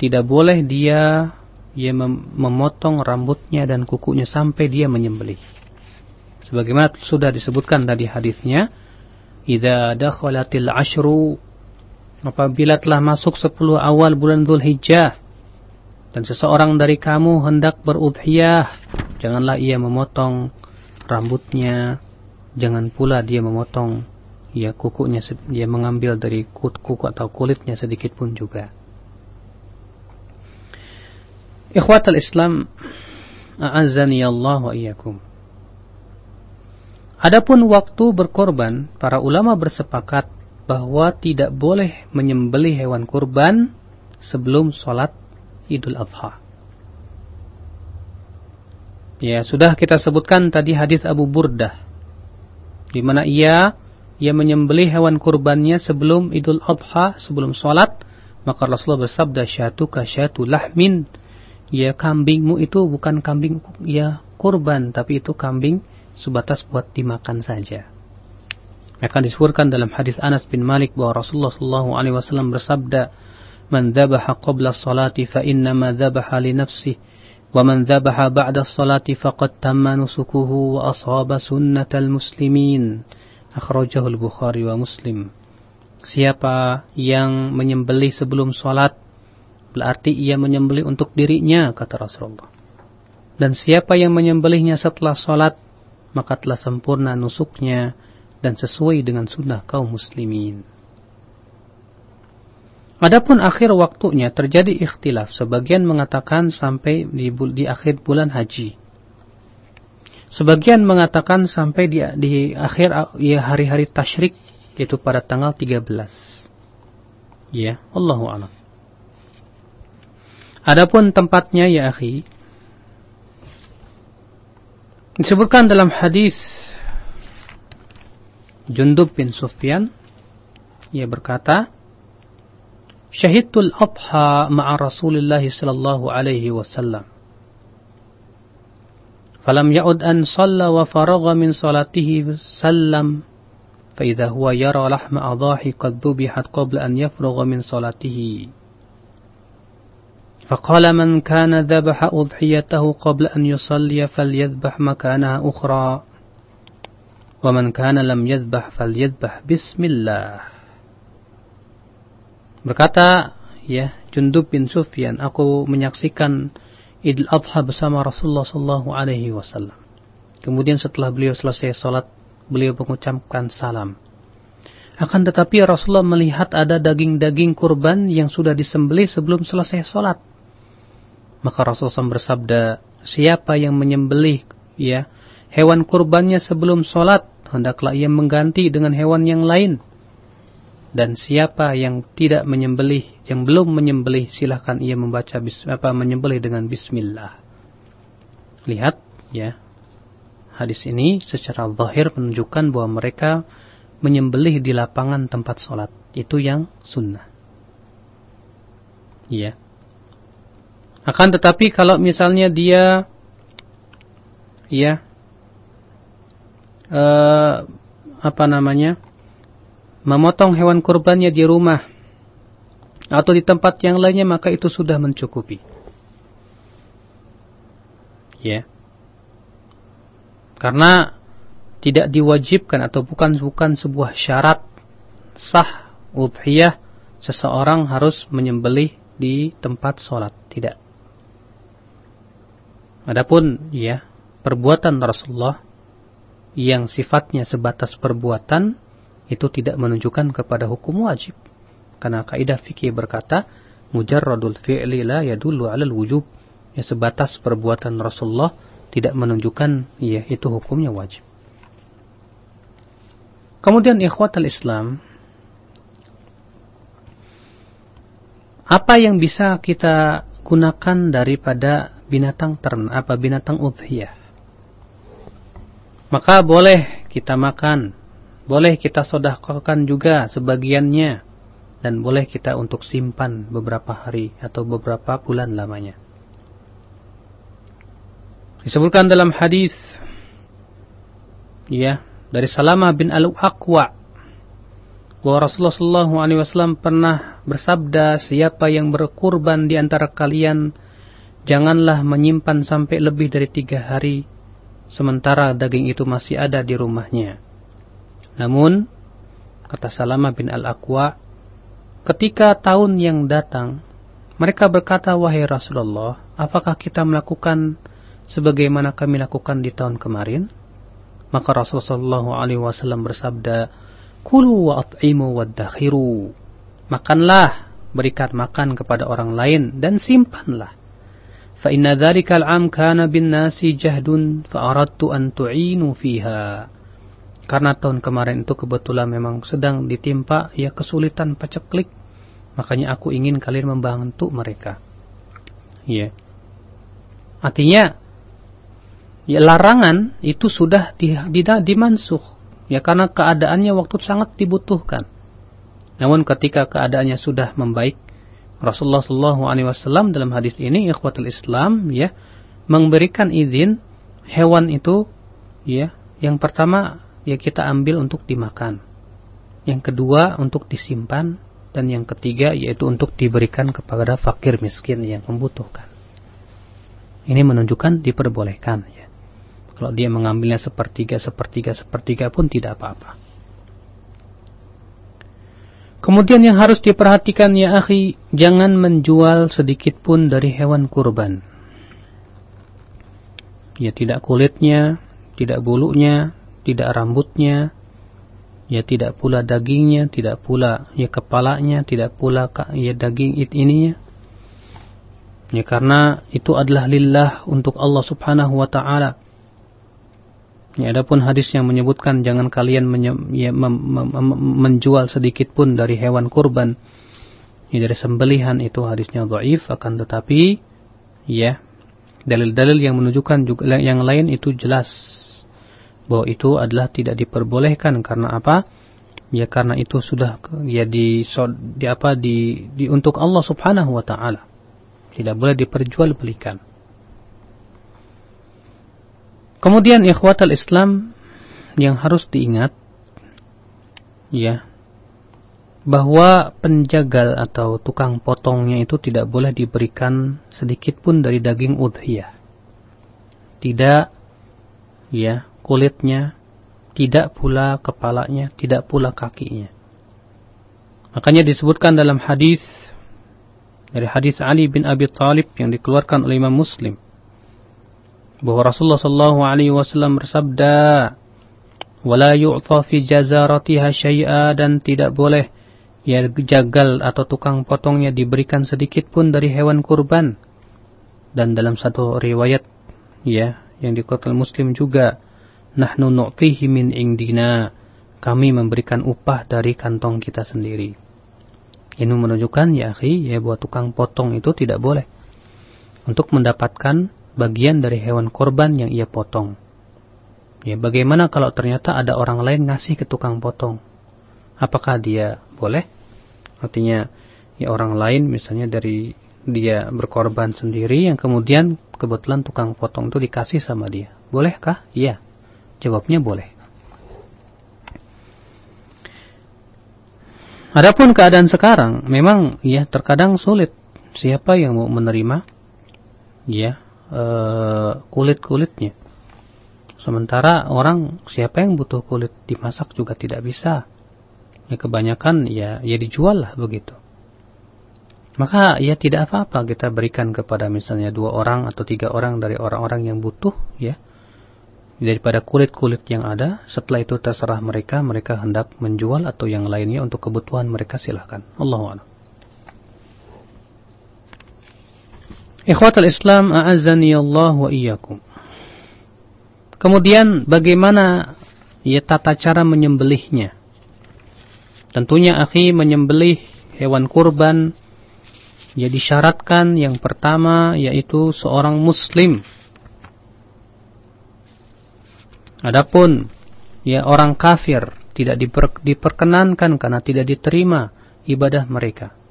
tidak boleh dia ya memotong rambutnya dan kukunya sampai dia menyembelih sebagaimana sudah disebutkan tadi hadisnya idza dakhalatil ashru apabila telah masuk 10 awal bulan Zulhijjah dan seseorang dari kamu hendak berudhiyah janganlah ia memotong rambutnya jangan pula dia memotong ya kukunya dia mengambil dari kuku atau kulitnya sedikit pun juga. Ikhwatal Islam a'azzani Allah wa iyyakum. Adapun waktu berkorban, para ulama bersepakat bahwa tidak boleh menyembelih hewan kurban sebelum sholat Idul Adha. Ya, sudah kita sebutkan tadi hadis Abu Burdah di mana ia ia menyembelih hewan kurbannya sebelum Idul Adha, sebelum sholat, maka Rasulullah bersabda syatuka syatu lahmin. Ya kambingmu itu bukan kambing ya kurban, tapi itu kambing sebatas buat dimakan saja. Akan disebutkan dalam hadis Anas bin Malik bahwa Rasulullah sallallahu alaihi wasallam bersabda, "Man dzabaha qabla as-salati fa inna ma dzabaha li nafsihi, wa man dzabaha ba'da as-salati faqad tamma nusukuhu wa ashaba sunnatal muslimin." Akhrajahu al-Bukhari wa Muslim. Siapa yang menyembelih sebelum salat berarti ia menyembelih untuk dirinya kata Rasulullah. Dan siapa yang menyembelihnya setelah salat maka telah sempurna nusuknya dan sesuai dengan sunnah kaum muslimin. Adapun akhir waktunya terjadi ikhtilaf. Sebagian mengatakan sampai di, di akhir bulan haji. Sebagian mengatakan sampai di, di akhir ya hari-hari tasyrik yaitu pada tanggal 13. Ya, Allahu a'lam. Adapun tempatnya ya akhi Disebutkan dalam hadis Jundub bin Sufyan ia berkata Syahidul Adha ma'a Rasulullah sallallahu alaihi wasallam Falam ya'ud an shalla wa faragha min salatihi sallam فإذا هو يرى لحم أضاحي قد ذبحت قبل أن يفرغ من صلاته فقال من كان ذبح أضحيته قبل أن يصلي فليذبح مكانها أخرى ومن كان لم يذبح فليذبح بسم الله berkata ya Jundub bin Sufyan aku menyaksikan Idul Adha bersama Rasulullah sallallahu alaihi wasallam kemudian setelah beliau selesai salat beliau mengucapkan salam akan tetapi Rasulullah melihat ada daging-daging kurban yang sudah disembelih sebelum selesai salat maka Rasulullah SAW bersabda, siapa yang menyembelih ya hewan kurbannya sebelum sholat, hendaklah ia mengganti dengan hewan yang lain. Dan siapa yang tidak menyembelih, yang belum menyembelih, silahkan ia membaca apa menyembelih dengan Bismillah. Lihat, ya, hadis ini secara zahir menunjukkan bahwa mereka menyembelih di lapangan tempat sholat. Itu yang sunnah. Ya. Akan tetapi kalau misalnya dia ya uh, apa namanya memotong hewan kurbannya di rumah atau di tempat yang lainnya maka itu sudah mencukupi. Ya. Karena tidak diwajibkan atau bukan bukan sebuah syarat sah udhiyah seseorang harus menyembelih di tempat sholat. Tidak. Adapun ya perbuatan Rasulullah yang sifatnya sebatas perbuatan itu tidak menunjukkan kepada hukum wajib. Karena kaidah fikih berkata mujarradul fi'li la yadullu 'alal wujub. Ya sebatas perbuatan Rasulullah tidak menunjukkan ya itu hukumnya wajib. Kemudian ikhwatal Islam apa yang bisa kita gunakan daripada binatang ternak apa binatang udhiyah. Maka boleh kita makan, boleh kita sodakokan juga sebagiannya, dan boleh kita untuk simpan beberapa hari atau beberapa bulan lamanya. Disebutkan dalam hadis ya dari Salamah bin Al-Aqwa bahwa Rasulullah SAW pernah bersabda siapa yang berkurban di antara kalian janganlah menyimpan sampai lebih dari tiga hari, sementara daging itu masih ada di rumahnya. Namun, kata Salama bin Al-Aqwa, ketika tahun yang datang, mereka berkata, Wahai Rasulullah, apakah kita melakukan sebagaimana kami lakukan di tahun kemarin? Maka Rasulullah SAW bersabda, Kulu wa at'imu wa dakhiru. Makanlah, berikan makan kepada orang lain dan simpanlah. Al-'am kana bin nasi jahdun fa aradtu an tu'inu fiha. Karena tahun kemarin itu kebetulan memang sedang ditimpa ya kesulitan paceklik, makanya aku ingin kalian membantu mereka. Ya. Yeah. Artinya ya larangan itu sudah di, dimansuh ya karena keadaannya waktu sangat dibutuhkan. Namun ketika keadaannya sudah membaik, Rasulullah Shallallahu Alaihi Wasallam dalam hadis ini ikhwatul Islam ya memberikan izin hewan itu ya yang pertama ya kita ambil untuk dimakan, yang kedua untuk disimpan dan yang ketiga yaitu untuk diberikan kepada fakir miskin yang membutuhkan. Ini menunjukkan diperbolehkan ya. Kalau dia mengambilnya sepertiga, sepertiga, sepertiga pun tidak apa-apa. Kemudian yang harus diperhatikan ya akhi, jangan menjual sedikit pun dari hewan kurban. Ya tidak kulitnya, tidak bulunya, tidak rambutnya, ya tidak pula dagingnya, tidak pula ya kepalanya, tidak pula ya daging it ininya. Ya karena itu adalah lillah untuk Allah Subhanahu wa taala. Ya, adapun hadis yang menyebutkan jangan kalian menye, ya, mem, mem, menjual sedikit pun dari hewan kurban ya, dari sembelihan itu hadisnya dhaif akan tetapi ya dalil-dalil yang menunjukkan juga yang lain itu jelas bahwa itu adalah tidak diperbolehkan karena apa? Ya karena itu sudah ya di, di apa di, di untuk Allah Subhanahu wa taala. Tidak boleh diperjualbelikan. Kemudian ikhwatal Islam yang harus diingat ya bahwa penjagal atau tukang potongnya itu tidak boleh diberikan sedikit pun dari daging udhiyah. Tidak ya kulitnya, tidak pula kepalanya, tidak pula kakinya. Makanya disebutkan dalam hadis dari hadis Ali bin Abi Thalib yang dikeluarkan oleh Imam Muslim bahwa Rasulullah sallallahu alaihi wasallam bersabda wala fi jazaratiha syai'a dan tidak boleh ya jagal atau tukang potongnya diberikan sedikit pun dari hewan kurban. Dan dalam satu riwayat ya yang dikutip Muslim juga nahnu nu'tihi min indina kami memberikan upah dari kantong kita sendiri. Ini menunjukkan ya ya bahwa tukang potong itu tidak boleh untuk mendapatkan bagian dari hewan korban yang ia potong. Ya, bagaimana kalau ternyata ada orang lain ngasih ke tukang potong? Apakah dia boleh? Artinya, ya orang lain misalnya dari dia berkorban sendiri yang kemudian kebetulan tukang potong itu dikasih sama dia. Bolehkah? Iya. Jawabnya boleh. Adapun keadaan sekarang memang ya terkadang sulit. Siapa yang mau menerima? Ya, kulit-kulitnya. Sementara orang siapa yang butuh kulit dimasak juga tidak bisa. Ya kebanyakan ya ya dijual lah begitu. Maka ya tidak apa-apa kita berikan kepada misalnya dua orang atau tiga orang dari orang-orang yang butuh ya. Daripada kulit-kulit yang ada, setelah itu terserah mereka, mereka hendak menjual atau yang lainnya untuk kebutuhan mereka silahkan. Allahu Ikhwatul Islam a'azzani Allah wa iyyakum. Kemudian bagaimana ya tata cara menyembelihnya? Tentunya akhi menyembelih hewan kurban ya disyaratkan yang pertama yaitu seorang muslim. Adapun ya orang kafir tidak diper, diperkenankan karena tidak diterima ibadah mereka.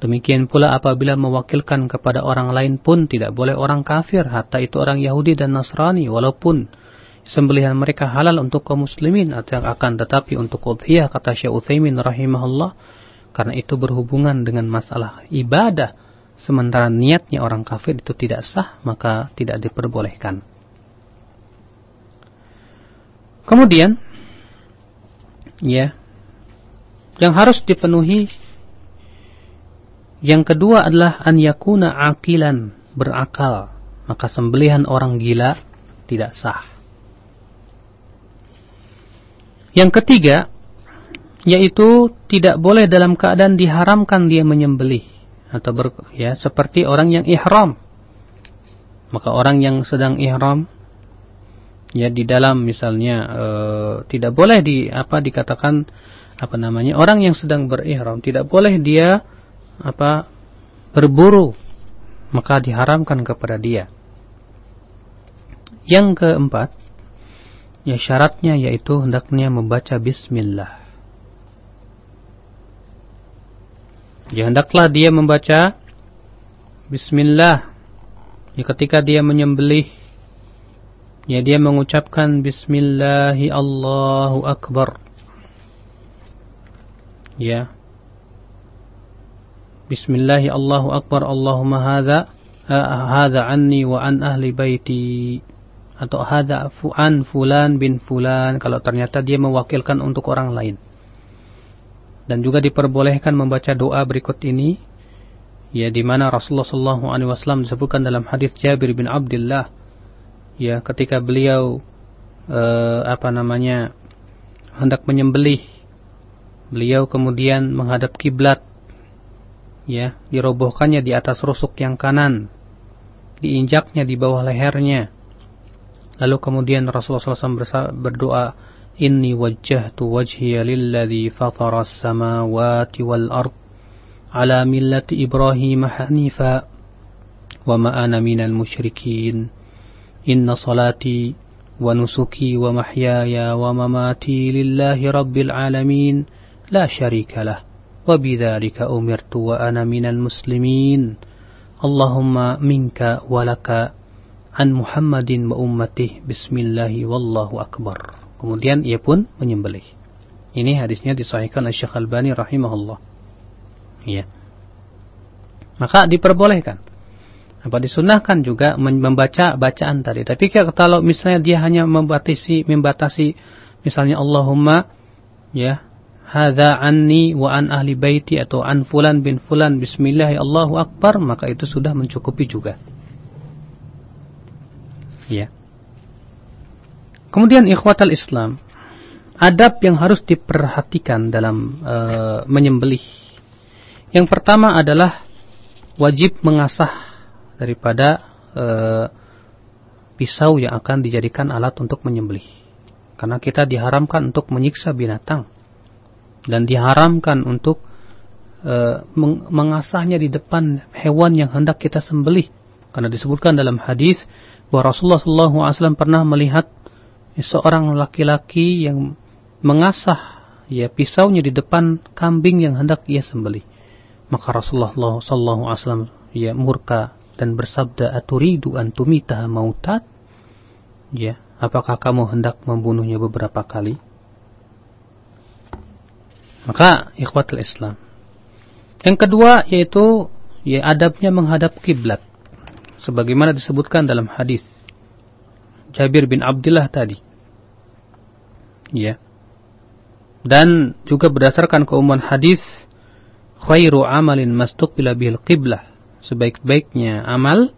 Demikian pula apabila mewakilkan kepada orang lain pun tidak boleh orang kafir, hatta itu orang Yahudi dan Nasrani, walaupun sembelihan mereka halal untuk kaum muslimin atau yang akan tetapi untuk udhiyah kata Syekh Utsaimin rahimahullah karena itu berhubungan dengan masalah ibadah sementara niatnya orang kafir itu tidak sah maka tidak diperbolehkan. Kemudian ya yang harus dipenuhi yang kedua adalah an yakuna akilan, berakal. Maka sembelihan orang gila tidak sah. Yang ketiga, yaitu tidak boleh dalam keadaan diharamkan dia menyembelih atau ber, ya seperti orang yang ihram maka orang yang sedang ihram ya di dalam misalnya e, tidak boleh di apa dikatakan apa namanya orang yang sedang berihram tidak boleh dia apa berburu maka diharamkan kepada dia. Yang keempat ya syaratnya yaitu hendaknya membaca bismillah. Ya hendaklah dia membaca Bismillah. Ya, Ketika dia menyembelih Ya dia mengucapkan Bismillahi Allahu Akbar. Ya Bismillahi Allahu Akbar Allahumma hadha Hadha anni wa an ahli baiti. Atau hadha an fulan bin fulan. Kalau ternyata dia mewakilkan untuk orang lain. Dan juga diperbolehkan membaca doa berikut ini. Ya di mana Rasulullah wasallam disebutkan dalam hadis Jabir bin Abdullah. Ya ketika beliau eh, apa namanya hendak menyembelih. Beliau kemudian menghadap kiblat ya, dirobohkannya di atas rusuk yang kanan, diinjaknya di bawah lehernya. Lalu kemudian Rasulullah SAW berdoa, Inni wajjahtu wajhiya lilladhi fataras samawati wal ard ala millati Ibrahim hanifa wa ma'ana minal musyrikin. Inna salati wa nusuki wa mahyaya wa mamati lillahi rabbil alamin la syarikalah. وبذلك أمرت وأنا من المسلمين اللهم منك ولك عن محمد وأمته بسم الله والله أكبر Kemudian ia pun menyembelih. Ini hadisnya disahihkan oleh Syekh Albani rahimahullah. Ya. Maka diperbolehkan. Apa disunahkan juga membaca bacaan tadi. Tapi kalau misalnya dia hanya membatasi membatasi misalnya Allahumma ya hadza anni wa an ahli baiti atau an fulan bin fulan bismillah Allahu akbar maka itu sudah mencukupi juga. Ya. Kemudian ikhwatal Islam, adab yang harus diperhatikan dalam e, menyembelih. Yang pertama adalah wajib mengasah daripada e, pisau yang akan dijadikan alat untuk menyembelih. Karena kita diharamkan untuk menyiksa binatang dan diharamkan untuk e, mengasahnya di depan hewan yang hendak kita sembelih. Karena disebutkan dalam hadis bahwa Rasulullah SAW pernah melihat seorang laki-laki yang mengasah ya pisaunya di depan kambing yang hendak ia sembelih. Maka Rasulullah wasallam ya murka dan bersabda aturidu antumita mautat? Ya, apakah kamu hendak membunuhnya beberapa kali? Maka ikhwatul Islam. Yang kedua yaitu ya adabnya menghadap kiblat. Sebagaimana disebutkan dalam hadis Jabir bin Abdullah tadi. Ya. Dan juga berdasarkan keumuman hadis khairu amalin mastuqbila bihil qiblah. Sebaik-baiknya amal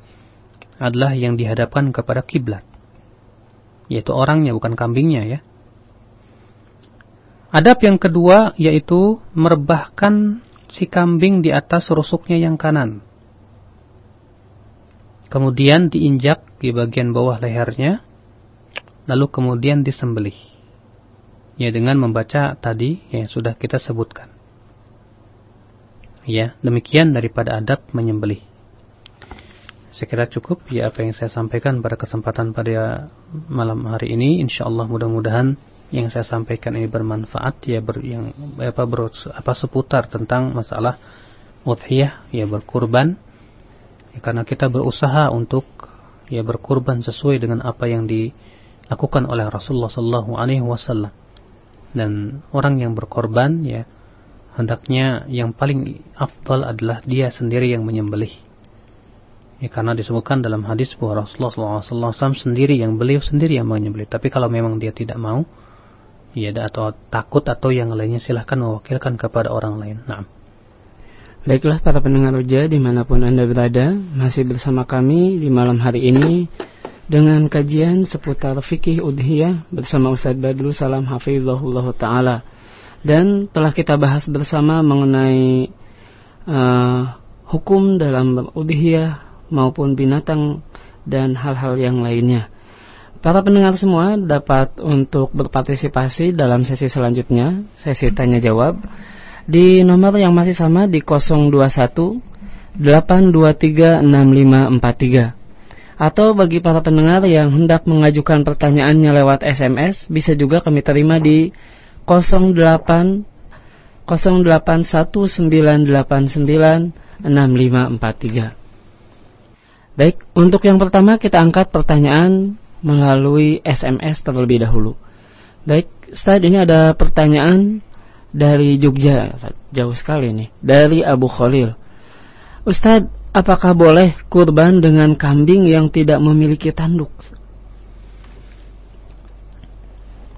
adalah yang dihadapkan kepada kiblat. Yaitu orangnya bukan kambingnya ya. Adab yang kedua yaitu merebahkan si kambing di atas rusuknya yang kanan. Kemudian diinjak di bagian bawah lehernya, lalu kemudian disembelih ya dengan membaca tadi yang sudah kita sebutkan. Ya, demikian daripada adab menyembelih. Saya kira cukup ya apa yang saya sampaikan pada kesempatan pada malam hari ini. Insyaallah mudah-mudahan yang saya sampaikan ini bermanfaat ya ber, yang apa ber, apa seputar tentang masalah udhiyah ya berkurban. Ya, karena kita berusaha untuk ya berkurban sesuai dengan apa yang dilakukan oleh Rasulullah sallallahu alaihi wasallam dan orang yang berkorban ya hendaknya yang paling afdal adalah dia sendiri yang menyembelih. Ya, karena disebutkan dalam hadis bahwa Rasulullah SAW sendiri yang beliau sendiri yang menyembelih. Tapi kalau memang dia tidak mau, ya atau takut atau yang lainnya silahkan mewakilkan kepada orang lain. Nah. Baiklah para pendengar uja di mana pun anda berada, masih bersama kami di malam hari ini dengan kajian seputar fikih udhiyah bersama Ustaz Badrul Salam Hafizahullah Ta'ala Dan telah kita bahas bersama mengenai uh, hukum dalam udhiyah maupun binatang dan hal-hal yang lainnya. Para pendengar semua dapat untuk berpartisipasi dalam sesi selanjutnya, sesi tanya jawab di nomor yang masih sama di 021 823 6543. Atau bagi para pendengar yang hendak mengajukan pertanyaannya lewat SMS, bisa juga kami terima di 08 0819896543. Baik, untuk yang pertama kita angkat pertanyaan melalui SMS terlebih dahulu. Baik, Ustaz ini ada pertanyaan dari Jogja, jauh sekali nih, dari Abu Khalil. Ustadz, apakah boleh kurban dengan kambing yang tidak memiliki tanduk?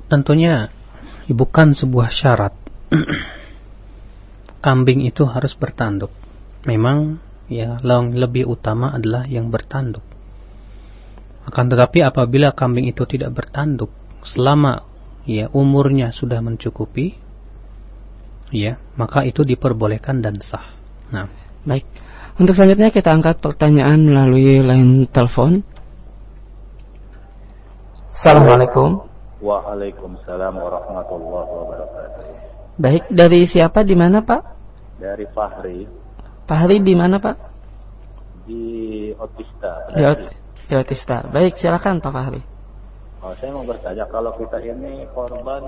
Tentunya bukan sebuah syarat. [clears throat] kambing itu harus bertanduk. Memang ya yang lebih utama adalah yang bertanduk. Akan tetapi apabila kambing itu tidak bertanduk selama ya umurnya sudah mencukupi ya maka itu diperbolehkan dan sah. Nah, baik. Untuk selanjutnya kita angkat pertanyaan melalui line telepon. Assalamualaikum. Waalaikumsalam warahmatullahi wabarakatuh. Baik, dari siapa di mana Pak? Dari Fahri. Fahri di mana Pak? Di Otista. Di, Ot Otista. Baik, silakan Pak Fahri. Oh, saya mau bertanya kalau kita ini korban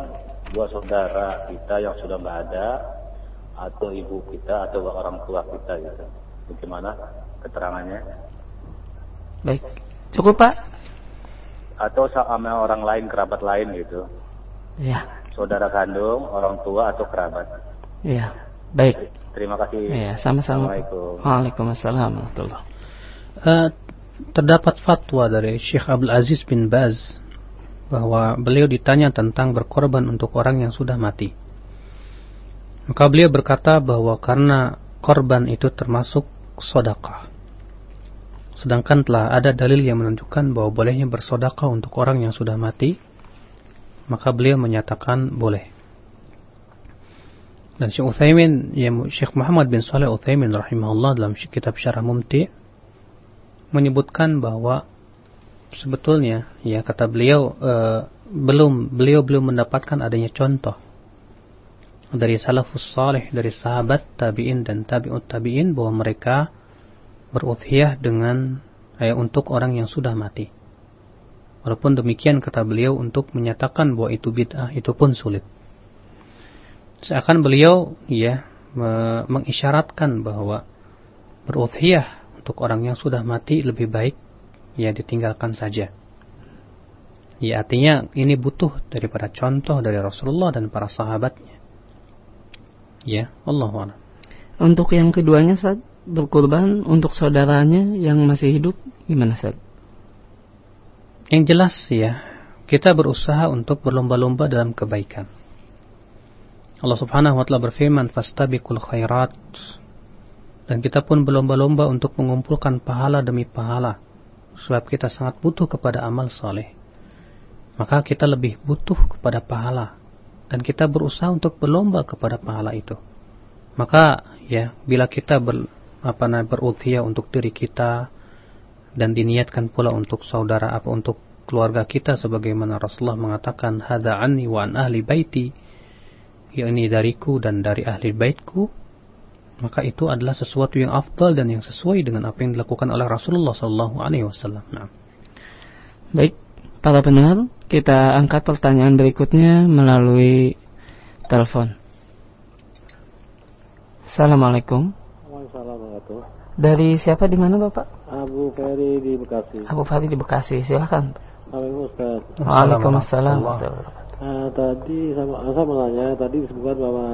dua saudara kita yang sudah nggak ada atau ibu kita atau orang tua kita gitu Bagaimana keterangannya? Baik, cukup Pak? Atau sama orang lain, kerabat lain gitu? Iya. Saudara kandung, orang tua atau kerabat? Iya. Baik. Terima kasih. Iya, sama-sama. Assalamualaikum. Waalaikumsalam Uh, terdapat fatwa dari Syekh Abdul Aziz bin Baz bahwa beliau ditanya tentang berkorban untuk orang yang sudah mati. Maka beliau berkata bahwa karena korban itu termasuk sodakah. Sedangkan telah ada dalil yang menunjukkan bahwa bolehnya bersodakah untuk orang yang sudah mati, maka beliau menyatakan boleh. Dan Syekh Uthaymin, ya Syekh Muhammad bin Saleh Uthaymin rahimahullah dalam kitab Syarah Mumti menyebutkan bahwa sebetulnya ya kata beliau e, belum beliau belum mendapatkan adanya contoh dari salafus salih dari sahabat tabi'in dan tabi'ut tabi'in bahwa mereka berudhiyah dengan eh, untuk orang yang sudah mati. Walaupun demikian kata beliau untuk menyatakan bahwa itu bid'ah itu pun sulit. Seakan beliau ya mengisyaratkan bahwa berudhiyah untuk orang yang sudah mati lebih baik ya ditinggalkan saja. Ya artinya ini butuh daripada contoh dari Rasulullah dan para sahabatnya. Ya, Allah Untuk yang keduanya saat berkorban untuk saudaranya yang masih hidup gimana saat? Yang jelas ya, kita berusaha untuk berlomba-lomba dalam kebaikan. Allah Subhanahu wa taala berfirman, "Fastabiqul khairat." Dan kita pun berlomba-lomba untuk mengumpulkan pahala demi pahala. Sebab kita sangat butuh kepada amal soleh. Maka kita lebih butuh kepada pahala dan kita berusaha untuk berlomba kepada pahala itu. Maka ya bila kita ber, apa berutia untuk diri kita dan diniatkan pula untuk saudara apa untuk keluarga kita sebagaimana Rasulullah mengatakan hadza anni wa an ahli baiti yakni dariku dan dari ahli baitku maka itu adalah sesuatu yang afdal dan yang sesuai dengan apa yang dilakukan oleh Rasulullah sallallahu alaihi wasallam. Nah. Baik, para pendengar, kita angkat pertanyaan berikutnya melalui telepon. Assalamualaikum. Waalaikumsalam Dari siapa di mana Bapak? Abu Ferry di Bekasi. Abu Ferry di Bekasi, silakan. Waalaikumsalam. Waalaikumsalam. Uh, tadi sama saya mau nanya, tadi disebutkan bahwa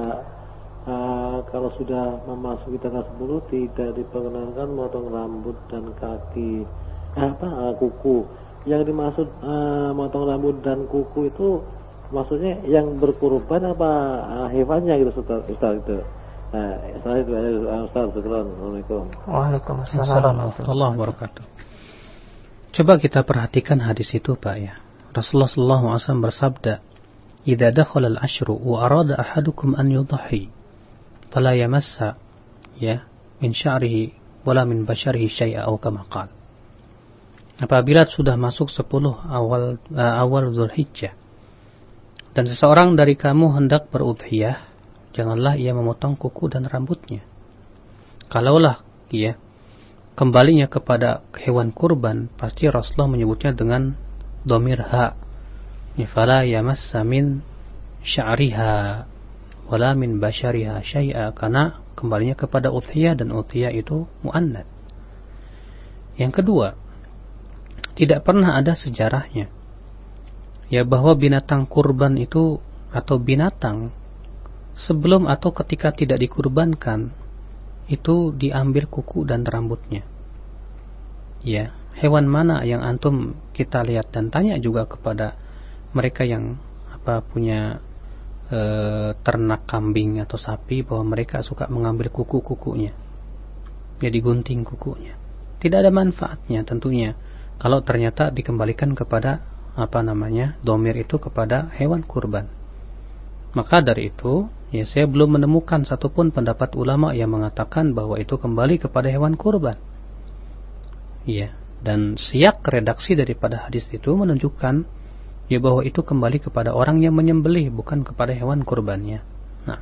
Eh, kalau sudah memasuki tanggal 10 tidak diperkenankan motong rambut dan kaki. Eh, apa? Uh, kuku. Yang dimaksud uh, motong rambut dan kuku itu maksudnya yang berkurban apa uh, hewannya gitu Ustaz, Ustaz itu. Nah Ustaz itu Ustaz Assalamualaikum. Waalaikumsalam. Warahmatullahi wabarakatuh. Coba kita perhatikan hadis itu Pak ya. Rasulullah SAW bersabda jika dakhala al-ashru wa arada ahadukum an yudhahi fala yamassa ya min sya'rihi wala min basyarihi syai'a au kama apabila sudah masuk 10 awal uh, awal Zulhijjah dan seseorang dari kamu hendak berudhiyah janganlah ia memotong kuku dan rambutnya. Kalaulah ia kembalinya kepada hewan kurban pasti Rasulullah menyebutnya dengan domir ha. Fala yamassa min sya'riha wala min bashariha syai'a karena kembalinya kepada uthiyah dan uthiyah itu muannad. Yang kedua, tidak pernah ada sejarahnya ya bahwa binatang kurban itu atau binatang sebelum atau ketika tidak dikurbankan itu diambil kuku dan rambutnya. Ya, hewan mana yang antum kita lihat dan tanya juga kepada mereka yang apa punya e, ternak kambing atau sapi bahwa mereka suka mengambil kuku-kukunya. Ya digunting kukunya. Tidak ada manfaatnya tentunya kalau ternyata dikembalikan kepada apa namanya domir itu kepada hewan kurban. Maka dari itu, ya saya belum menemukan satupun pendapat ulama yang mengatakan bahwa itu kembali kepada hewan kurban. Iya, dan siak redaksi daripada hadis itu menunjukkan ya bahwa itu kembali kepada orang yang menyembelih bukan kepada hewan kurbannya. Nah.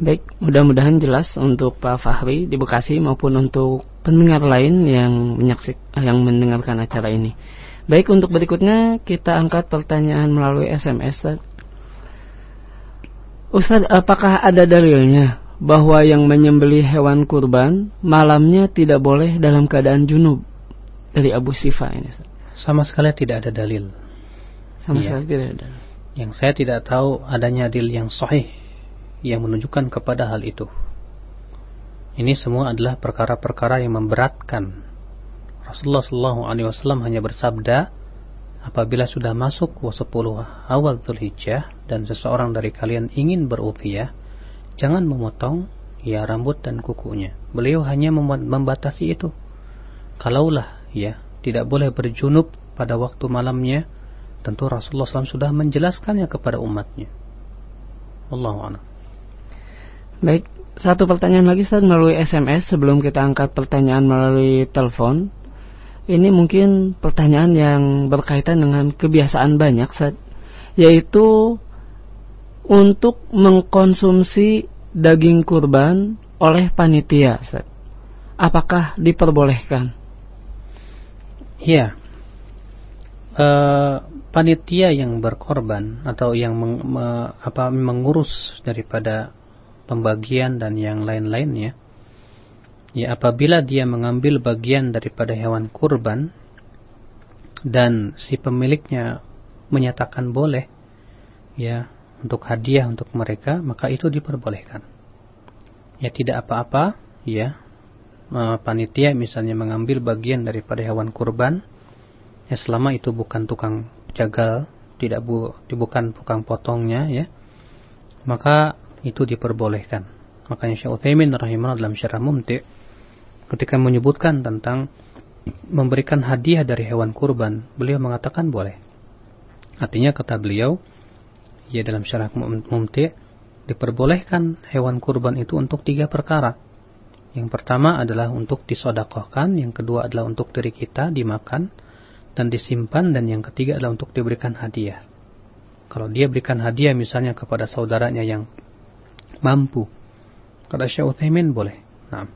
Baik, mudah-mudahan jelas untuk Pak Fahri di Bekasi maupun untuk pendengar lain yang menyaksik yang mendengarkan acara ini. Baik, untuk berikutnya kita angkat pertanyaan melalui SMS. Ustaz, apakah ada dalilnya bahwa yang menyembelih hewan kurban malamnya tidak boleh dalam keadaan junub? Dari Abu Sifa ini. Sama sekali tidak ada dalil sama iya. sekali tidak ada. Yang saya tidak tahu adanya adil yang sahih yang menunjukkan kepada hal itu. Ini semua adalah perkara-perkara yang memberatkan. Rasulullah Shallallahu Alaihi Wasallam hanya bersabda, apabila sudah masuk wa 10 awal Dzulhijjah dan seseorang dari kalian ingin berufiyah, jangan memotong ya rambut dan kukunya. Beliau hanya membatasi itu. Kalaulah ya tidak boleh berjunub pada waktu malamnya tentu Rasulullah SAW sudah menjelaskannya kepada umatnya. Allah Baik, satu pertanyaan lagi Ustaz melalui SMS sebelum kita angkat pertanyaan melalui telepon. Ini mungkin pertanyaan yang berkaitan dengan kebiasaan banyak Ustaz, yaitu untuk mengkonsumsi daging kurban oleh panitia Ustaz. Apakah diperbolehkan? Iya. Uh, panitia yang berkorban atau yang meng, me, apa, mengurus daripada pembagian dan yang lain-lainnya ya apabila dia mengambil bagian daripada hewan kurban dan si pemiliknya menyatakan boleh ya untuk hadiah untuk mereka maka itu diperbolehkan. Ya tidak apa-apa ya panitia misalnya mengambil bagian daripada hewan kurban ya selama itu bukan tukang jagal, tidak bu, bukan tukang potongnya ya, maka itu diperbolehkan. Makanya Syekh Utsaimin rahimahullah dalam Syarah Mumti ketika menyebutkan tentang memberikan hadiah dari hewan kurban, beliau mengatakan boleh. Artinya kata beliau, ya dalam Syarah Mumti diperbolehkan hewan kurban itu untuk tiga perkara. Yang pertama adalah untuk disodakohkan, yang kedua adalah untuk diri kita dimakan, dan disimpan dan yang ketiga adalah untuk diberikan hadiah. Kalau dia berikan hadiah misalnya kepada saudaranya yang mampu, kata Syekh Utsaimin boleh. Nah.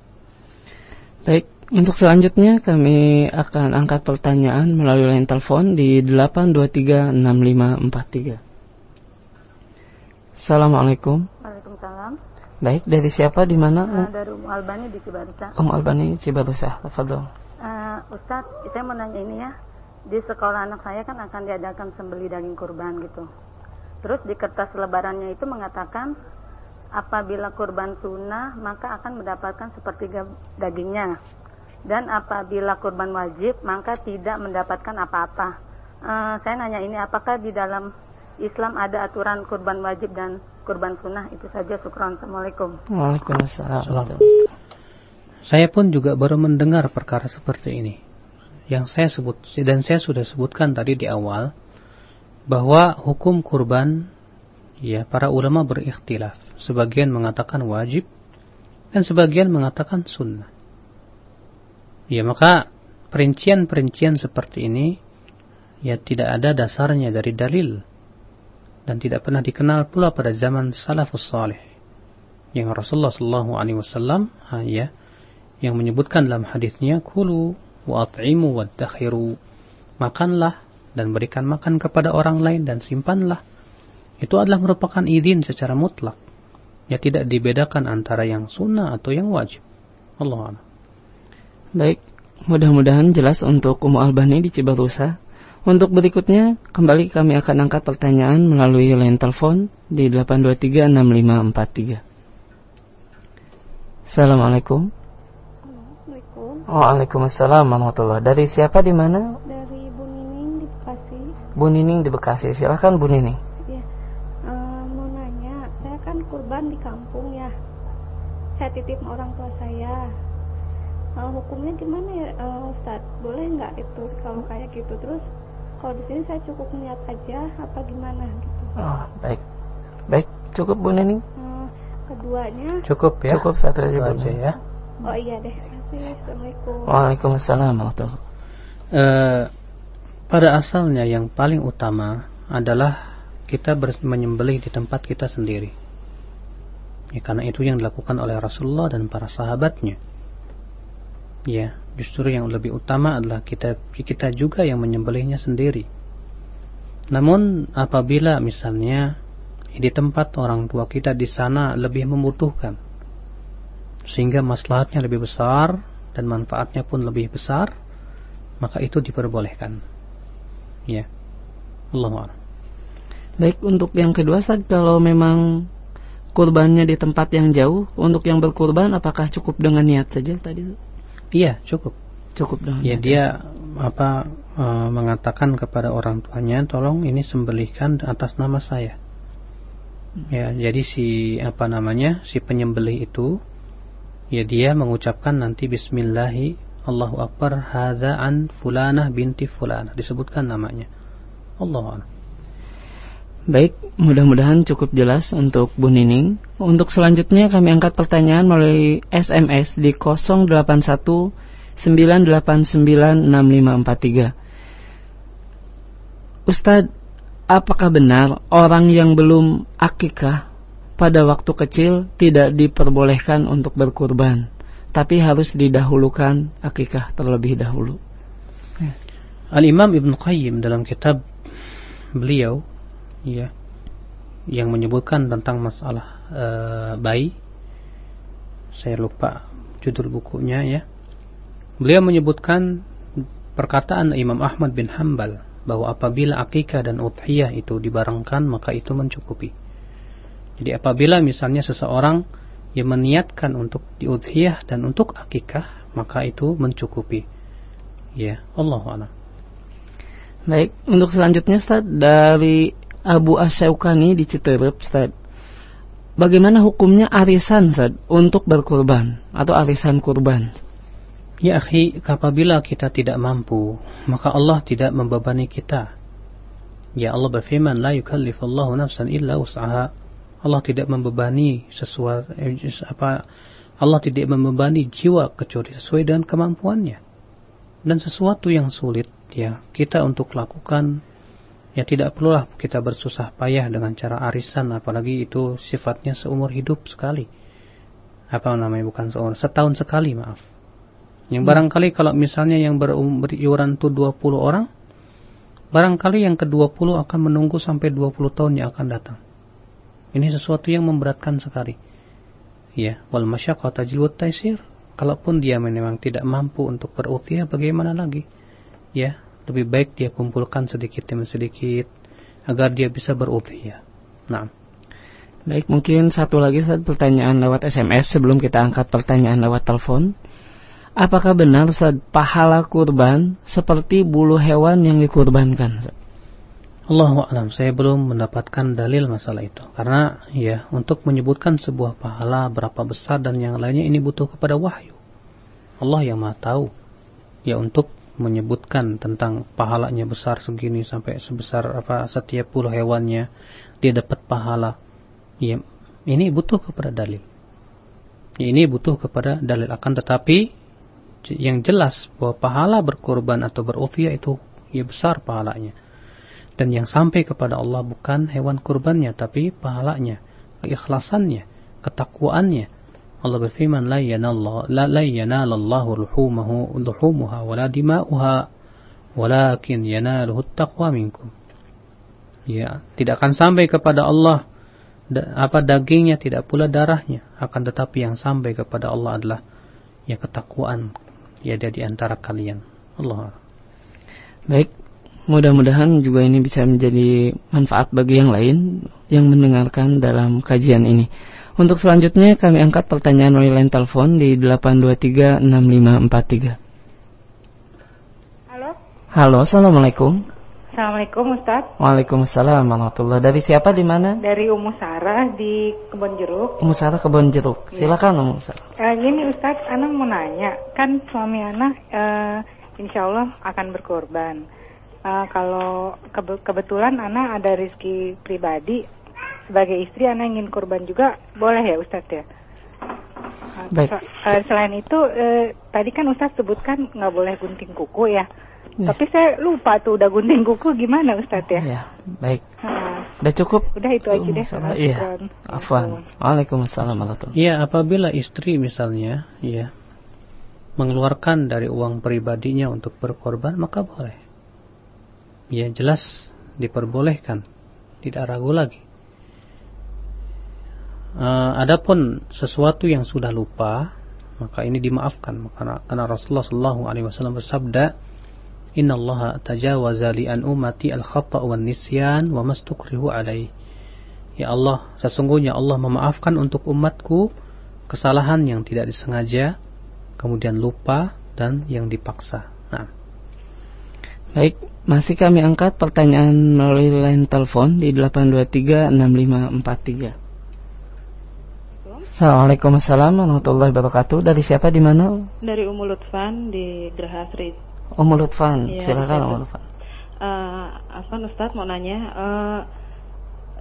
Baik, untuk selanjutnya kami akan angkat pertanyaan melalui line telepon di 8236543. Assalamualaikum. Waalaikumsalam. Baik, dari siapa di mana? Uh, dari Um Albani di Cibarusah. Um Albani Cibarusah. Tafadhol. Uh, Ustadz, saya mau nanya ini ya di sekolah anak saya kan akan diadakan sembeli daging kurban gitu. Terus di kertas lebarannya itu mengatakan apabila kurban sunnah maka akan mendapatkan sepertiga dagingnya dan apabila kurban wajib maka tidak mendapatkan apa-apa. Uh, saya nanya ini apakah di dalam Islam ada aturan kurban wajib dan kurban sunnah itu saja. Syukran. Assalamualaikum. Waalaikumsalam. Saya pun juga baru mendengar perkara seperti ini yang saya sebut dan saya sudah sebutkan tadi di awal bahwa hukum kurban ya para ulama berikhtilaf. Sebagian mengatakan wajib dan sebagian mengatakan sunnah. Ya maka perincian-perincian seperti ini ya tidak ada dasarnya dari dalil dan tidak pernah dikenal pula pada zaman salafus salih yang Rasulullah sallallahu alaihi wasallam ya yang menyebutkan dalam hadisnya kulu wa at'imu wa makanlah dan berikan makan kepada orang lain dan simpanlah itu adalah merupakan izin secara mutlak ya tidak dibedakan antara yang sunnah atau yang wajib. Allah Baik, mudah-mudahan jelas untuk Umu Albani di Cibarusa. Untuk berikutnya, kembali kami akan angkat pertanyaan melalui line telepon di 8236543. Assalamualaikum. Assalamualaikum. Waalaikumsalam warahmatullahi Dari siapa di mana? Dari Bu Nining di Bekasi. Bu Nining di Bekasi. Silakan Bu Nining. kurban di kampung ya. Saya titip orang tua saya. Uh, hukumnya gimana ya uh, Ustaz? Boleh nggak itu kalau kayak gitu? Terus kalau di sini saya cukup niat aja apa gimana gitu? Oh baik. Baik cukup Bu Neni uh, keduanya? Cukup ya. Cukup satu aja Bu aja ya. Oh iya deh Waalaikumsalam uh, pada asalnya yang paling utama adalah kita menyembelih di tempat kita sendiri Ya, karena itu yang dilakukan oleh Rasulullah dan para sahabatnya. Ya, justru yang lebih utama adalah kita kita juga yang menyembelihnya sendiri. Namun apabila misalnya di tempat orang tua kita di sana lebih membutuhkan sehingga maslahatnya lebih besar dan manfaatnya pun lebih besar, maka itu diperbolehkan. Ya. Allah Baik, untuk yang kedua saat kalau memang kurbannya di tempat yang jauh, untuk yang berkurban apakah cukup dengan niat saja tadi? Iya, cukup. Cukup dengan. Ya, dia apa e, mengatakan kepada orang tuanya, "Tolong ini sembelihkan atas nama saya." Hmm. Ya, jadi si apa namanya? si penyembelih itu ya dia mengucapkan nanti bismillahi Allahu akbar hadza an fulanah binti fulanah disebutkan namanya. Allah Baik, mudah-mudahan cukup jelas untuk Bu Nining. Untuk selanjutnya kami angkat pertanyaan melalui SMS di 081 9896543. Ustadz, apakah benar orang yang belum akikah pada waktu kecil tidak diperbolehkan untuk berkurban, tapi harus didahulukan akikah terlebih dahulu? Al-Imam Ibn Qayyim dalam kitab beliau ya yang menyebutkan tentang masalah e, bayi saya lupa judul bukunya ya. Beliau menyebutkan perkataan Imam Ahmad bin Hambal bahwa apabila akikah dan udhiyah itu dibarengkan maka itu mencukupi jadi apabila misalnya seseorang yang meniatkan untuk diudhiyah dan untuk akikah maka itu mencukupi ya Allah Baik, untuk selanjutnya Ustaz dari Abu Asyaukani di Citerep, Ustaz. Bagaimana hukumnya arisan, Ustaz, untuk berkurban atau arisan kurban? Ya akhi, apabila kita tidak mampu, maka Allah tidak membebani kita. Ya Allah berfirman, La yukallifallahu nafsan illa us'aha. Allah tidak membebani sesuatu apa Allah tidak membebani jiwa kecuali sesuai dengan kemampuannya. Dan sesuatu yang sulit ya kita untuk lakukan ya tidak perlulah kita bersusah payah dengan cara arisan apalagi itu sifatnya seumur hidup sekali apa namanya bukan seumur setahun sekali maaf yang hmm. barangkali kalau misalnya yang beriuran itu 20 orang barangkali yang ke-20 akan menunggu sampai 20 tahun yang akan datang ini sesuatu yang memberatkan sekali ya wal masyaqqah tajliwut taisir kalaupun dia memang tidak mampu untuk berutia bagaimana lagi ya lebih baik dia kumpulkan sedikit demi sedikit agar dia bisa berudhiyah. Nah. Baik, mungkin satu lagi satu pertanyaan lewat SMS sebelum kita angkat pertanyaan lewat telepon. Apakah benar saat pahala kurban seperti bulu hewan yang dikurbankan? Allahu a'lam, saya belum mendapatkan dalil masalah itu. Karena ya, untuk menyebutkan sebuah pahala berapa besar dan yang lainnya ini butuh kepada wahyu. Allah yang Maha tahu. Ya untuk menyebutkan tentang pahalanya besar segini sampai sebesar apa setiap puluh hewannya dia dapat pahala. Ya, ini butuh kepada dalil. Ini butuh kepada dalil akan tetapi yang jelas bahwa pahala berkorban atau berufiyah itu ya besar pahalanya. Dan yang sampai kepada Allah bukan hewan kurbannya tapi pahalanya, keikhlasannya, ketakwaannya. Allah berfirman luhumuha wala dima'uha walakin yanaluhu taqwa minkum. Ya, tidak akan sampai kepada Allah da, apa dagingnya tidak pula darahnya. Akan tetapi yang sampai kepada Allah adalah ya ketakwaan. Ya di antara kalian. Allah baik mudah-mudahan juga ini bisa menjadi manfaat bagi yang lain yang mendengarkan dalam kajian ini untuk selanjutnya kami angkat pertanyaan melalui line telepon di 8236543 Halo Halo Assalamualaikum Assalamualaikum Ustaz. Waalaikumsalam warahmatullahi Dari siapa di mana? Dari Umu Sarah di Kebon Jeruk. Umu Sarah Kebon Jeruk. Ya. Silakan Umu Sarah. Eh, gini Ustaz, Anak mau nanya, kan suami Anak eh, insya Allah akan berkorban. Eh, kalau kebe kebetulan Anak ada rezeki pribadi sebagai istri Anak ingin korban juga boleh ya Ustaz ya? Baik. Eh, selain itu eh, tadi kan Ustaz sebutkan nggak boleh gunting kuku ya. Ya. Tapi saya lupa tuh udah gunting kuku gimana Ustadz ya? Ya, baik. Nah, udah cukup? Udah itu aja deh. Salah, iya. Afwan. Waalaikumsalam warahmatullahi Iya, apabila istri misalnya, ya mengeluarkan dari uang pribadinya untuk berkorban, maka boleh. Ya, jelas diperbolehkan. Tidak ragu lagi. Uh, adapun sesuatu yang sudah lupa, maka ini dimaafkan karena, karena Rasulullah SAW bersabda, Inna tajawaza li an umati al-khata' wa nisyan wa mastukrihu alaih. Ya Allah, sesungguhnya Allah memaafkan untuk umatku kesalahan yang tidak disengaja, kemudian lupa dan yang dipaksa. Nah. Baik, masih kami angkat pertanyaan melalui line telepon di 8236543. Assalamualaikum warahmatullahi wabarakatuh. Dari siapa di mana? Dari Umu Lutfan di Geraha Street. Om Lutfan, ya, silakan Om Lutfan. Uh, Afan Ustaz mau nanya, uh,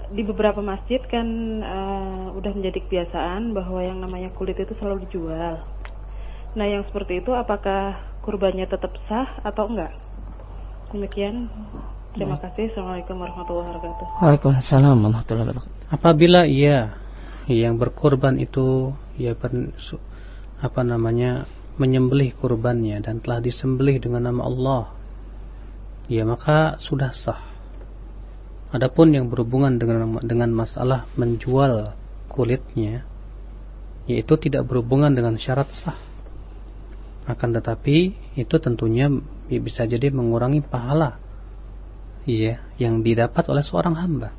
di beberapa masjid kan uh, udah menjadi kebiasaan bahwa yang namanya kulit itu selalu dijual. Nah yang seperti itu apakah kurbannya tetap sah atau enggak? Demikian. Terima kasih. Assalamualaikum warahmatullahi wabarakatuh. Waalaikumsalam warahmatullahi wabarakatuh. Apabila ia yang berkorban itu ya ber, apa namanya menyembelih kurbannya dan telah disembelih dengan nama Allah ya maka sudah sah adapun yang berhubungan dengan dengan masalah menjual kulitnya yaitu tidak berhubungan dengan syarat sah akan tetapi itu tentunya bisa jadi mengurangi pahala ya yang didapat oleh seorang hamba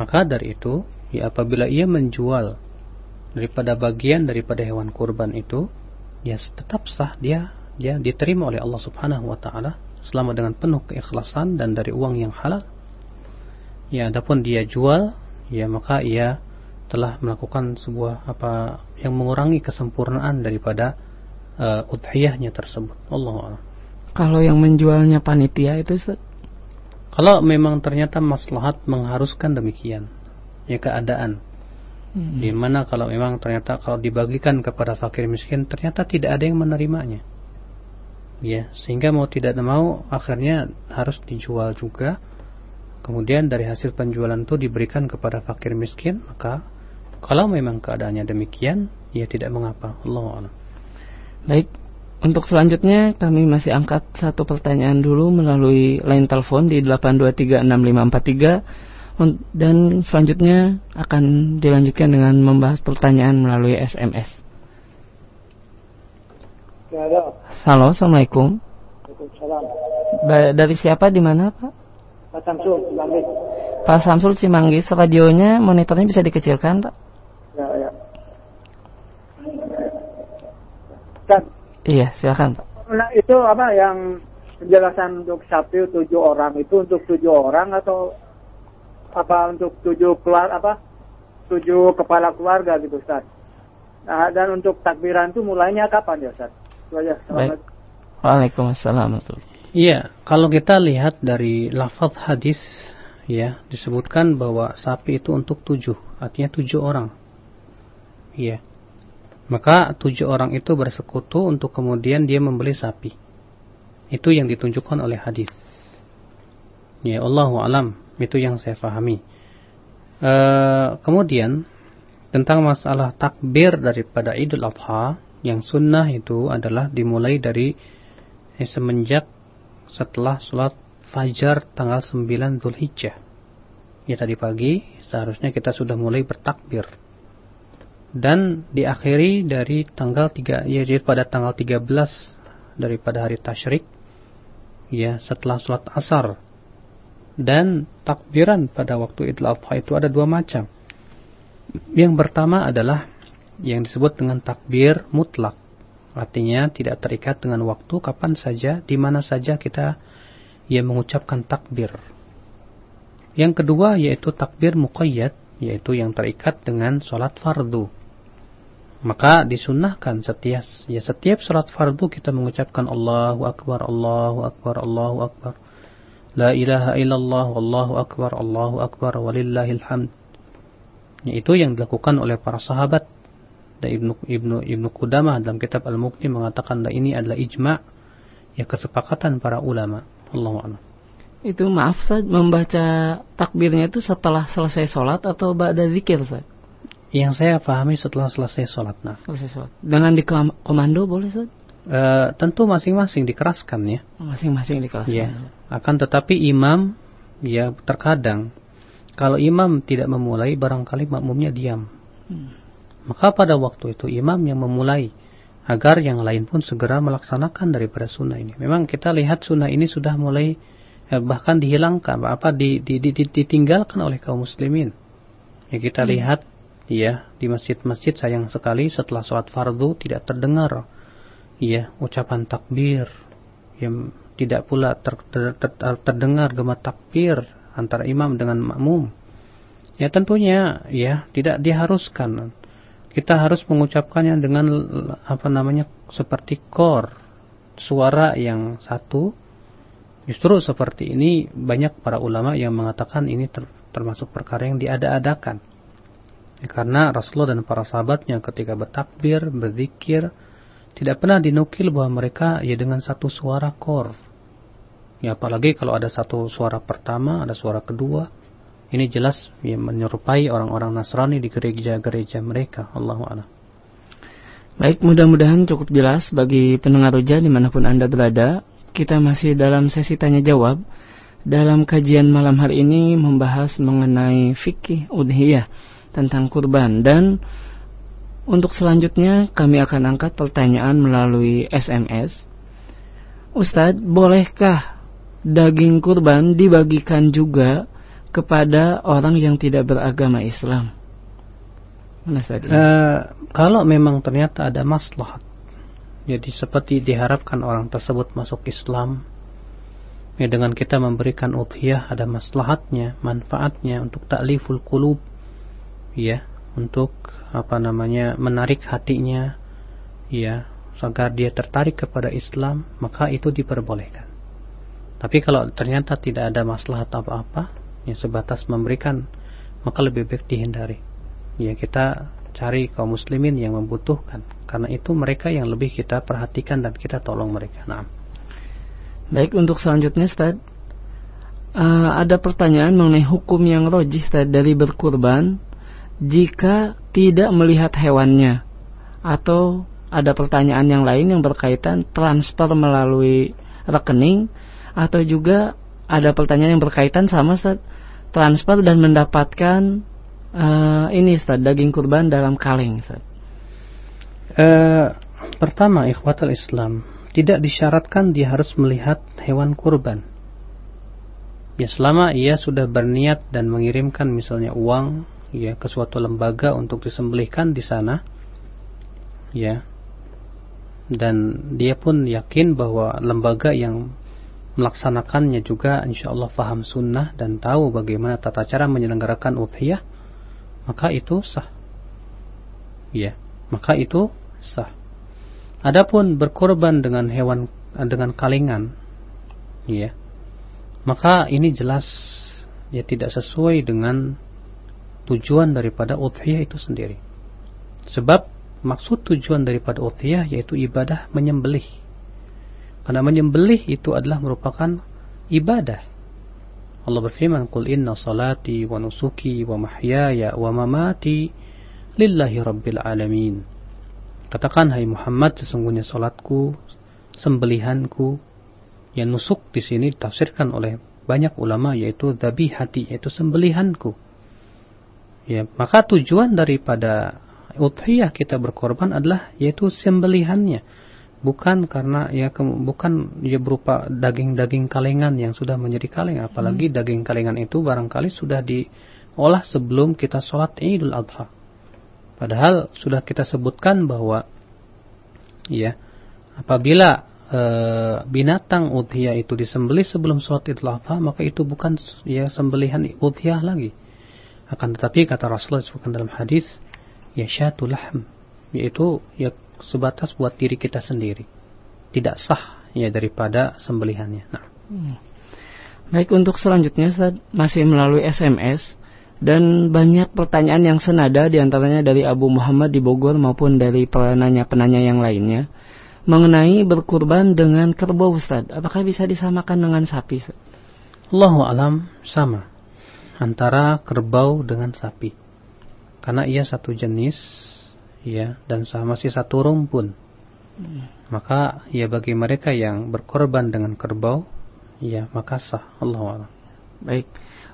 maka dari itu ya apabila ia menjual daripada bagian daripada hewan kurban itu ya tetap sah dia dia diterima oleh Allah Subhanahu wa taala selama dengan penuh keikhlasan dan dari uang yang halal. Ya, adapun dia jual, ya maka ia telah melakukan sebuah apa yang mengurangi kesempurnaan daripada uh, udhiyahnya tersebut. Allah Kalau yang menjualnya panitia itu Kalau memang ternyata maslahat mengharuskan demikian, ya keadaan Hmm. Di mana kalau memang ternyata kalau dibagikan kepada fakir miskin ternyata tidak ada yang menerimanya. Ya, sehingga mau tidak mau akhirnya harus dijual juga. Kemudian dari hasil penjualan itu diberikan kepada fakir miskin, maka kalau memang keadaannya demikian, ya tidak mengapa. Allah Baik, untuk selanjutnya kami masih angkat satu pertanyaan dulu melalui line telepon di 8236543 dan selanjutnya akan dilanjutkan dengan membahas pertanyaan melalui SMS. Halo. Halo, assalamualaikum. Waalaikumsalam. Dari siapa di mana Pak? Pak Samsul Cimanggis. Pak Samsul Cimanggis, radionya, monitornya bisa dikecilkan Pak? Ya, ya. Kan? Iya, silakan. Nah, itu apa yang penjelasan untuk sapi tujuh orang itu untuk tujuh orang atau apa untuk tujuh keluar apa tujuh kepala keluarga gitu Ustaz. Nah, dan untuk takbiran itu mulainya kapan ya Ustaz? Itu aja. Baik. Waalaikumsalam. Iya, kalau kita lihat dari lafaz hadis ya disebutkan bahwa sapi itu untuk tujuh, artinya tujuh orang. Iya. Maka tujuh orang itu bersekutu untuk kemudian dia membeli sapi. Itu yang ditunjukkan oleh hadis. Ya Allah alam itu yang saya pahami. E, kemudian tentang masalah takbir daripada Idul Adha yang sunnah itu adalah dimulai dari eh, semenjak setelah sholat fajar tanggal 9 Zulhijjah. Ya tadi pagi seharusnya kita sudah mulai bertakbir. Dan diakhiri dari tanggal 3 ya jadi pada tanggal 13 daripada hari tasyrik ya setelah sholat asar dan takbiran pada waktu Idul Adha itu ada dua macam. Yang pertama adalah yang disebut dengan takbir mutlak. Artinya tidak terikat dengan waktu kapan saja, di mana saja kita ia mengucapkan takbir. Yang kedua yaitu takbir muqayyad, yaitu yang terikat dengan sholat fardu. Maka disunahkan setiap ya setiap sholat fardu kita mengucapkan Allahu Akbar, Allahu Akbar, Allahu Akbar. La ilaha illallah, Allahu Akbar, Allahu Akbar, walillahil hamd. Itu yang dilakukan oleh para sahabat dan Ibnu Ibnu Ibnu Qudamah dalam kitab Al-Mughni mengatakan bahwa ini adalah ijma' ya kesepakatan para ulama. Allahu a'lam. Itu maaf Ustaz, membaca takbirnya itu setelah selesai sholat atau ba'da zikir Ustaz? Yang saya pahami setelah selesai sholat. Nah. Selesai sholat. Dengan di komando boleh Ustaz? E, tentu masing-masing dikeraskan ya. Masing-masing dikeraskan. Ya. Akan tetapi imam ya terkadang kalau imam tidak memulai barangkali makmumnya diam. Hmm. Maka pada waktu itu imam yang memulai agar yang lain pun segera melaksanakan daripada sunnah ini. Memang kita lihat sunnah ini sudah mulai eh, bahkan dihilangkan, apa di, di, di, ditinggalkan oleh kaum muslimin. Ya kita hmm. lihat ya di masjid-masjid sayang sekali setelah sholat fardu tidak terdengar. Ya ucapan takbir. Yang tidak pula ter, ter, ter, terdengar gema takbir antara imam dengan makmum. Ya tentunya ya tidak diharuskan. Kita harus mengucapkannya dengan apa namanya seperti kor. Suara yang satu. Justru seperti ini banyak para ulama yang mengatakan ini ter, termasuk perkara yang diada-adakan ya, karena Rasulullah dan para sahabatnya ketika bertakbir berzikir tidak pernah dinukil bahwa mereka ya dengan satu suara kor ya apalagi kalau ada satu suara pertama ada suara kedua ini jelas ya, menyerupai orang-orang Nasrani di gereja-gereja mereka. Allahu a'lam. Baik, mudah-mudahan cukup jelas bagi pendengar Roja di mana pun Anda berada. Kita masih dalam sesi tanya jawab. Dalam kajian malam hari ini membahas mengenai fikih udhiyah tentang kurban dan untuk selanjutnya kami akan angkat pertanyaan melalui SMS. Ustadz, bolehkah daging kurban dibagikan juga kepada orang yang tidak beragama Islam? Uh, kalau memang ternyata ada maslahat, jadi seperti diharapkan orang tersebut masuk Islam, ya dengan kita memberikan udhiyah ada maslahatnya, manfaatnya untuk takliful kulub, ya, untuk apa namanya menarik hatinya, ya, agar dia tertarik kepada Islam, maka itu diperbolehkan. Tapi kalau ternyata tidak ada maslahat apa-apa, yang sebatas memberikan maka lebih baik dihindari. Ya kita cari kaum muslimin yang membutuhkan. Karena itu mereka yang lebih kita perhatikan dan kita tolong mereka. Nah baik untuk selanjutnya Ustaz. Uh, ada pertanyaan mengenai hukum yang rojih dari berkurban jika tidak melihat hewannya atau ada pertanyaan yang lain yang berkaitan transfer melalui rekening atau juga ada pertanyaan yang berkaitan sama transfer dan mendapatkan uh, ini Ustaz, daging kurban dalam kaleng Ustaz? Uh, pertama ikhwatal Islam tidak disyaratkan dia harus melihat hewan kurban. Ya selama ia sudah berniat dan mengirimkan misalnya uang ya ke suatu lembaga untuk disembelihkan di sana. Ya. Dan dia pun yakin bahwa lembaga yang melaksanakannya juga insya Allah faham sunnah dan tahu bagaimana tata cara menyelenggarakan udhiyah maka itu sah. Ya maka itu sah. Adapun berkorban dengan hewan dengan kalengan ya maka ini jelas ya tidak sesuai dengan tujuan daripada udhiyah itu sendiri. Sebab maksud tujuan daripada udhiyah yaitu ibadah menyembelih. Karena menyembelih itu adalah merupakan ibadah. Allah berfirman Qul inna salati wa nusuki wa mahyaya wa mamati lillahi rabbil alamin. Katakan hai Muhammad sesungguhnya salatku sembelihanku yang nusuk di sini ditafsirkan oleh banyak ulama yaitu hati yaitu sembelihanku. Ya, maka tujuan daripada udhiyah kita berkorban adalah yaitu sembelihannya. Bukan karena ya ke, bukan ya berupa daging-daging kalengan yang sudah menjadi kaleng. Apalagi hmm. daging kalengan itu barangkali sudah diolah sebelum kita sholat Idul Adha. Padahal sudah kita sebutkan bahwa ya apabila e, binatang udhiyah itu disembelih sebelum sholat idul adha maka itu bukan ya sembelihan udhiyah lagi akan tetapi kata Rasulullah disebutkan dalam hadis ya syatul lahm yaitu ya sebatas buat diri kita sendiri tidak sah ya daripada sembelihannya nah hmm. baik untuk selanjutnya Ustaz, masih melalui SMS dan banyak pertanyaan yang senada di antaranya dari Abu Muhammad di Bogor maupun dari penanya-penanya yang lainnya mengenai berkurban dengan kerbau Ustaz. Apakah bisa disamakan dengan sapi? Allahu alam sama antara kerbau dengan sapi. Karena ia satu jenis ya dan sama si satu rumpun. Hmm. Maka ya bagi mereka yang berkorban dengan kerbau ya maka sah Allahu alam. Baik.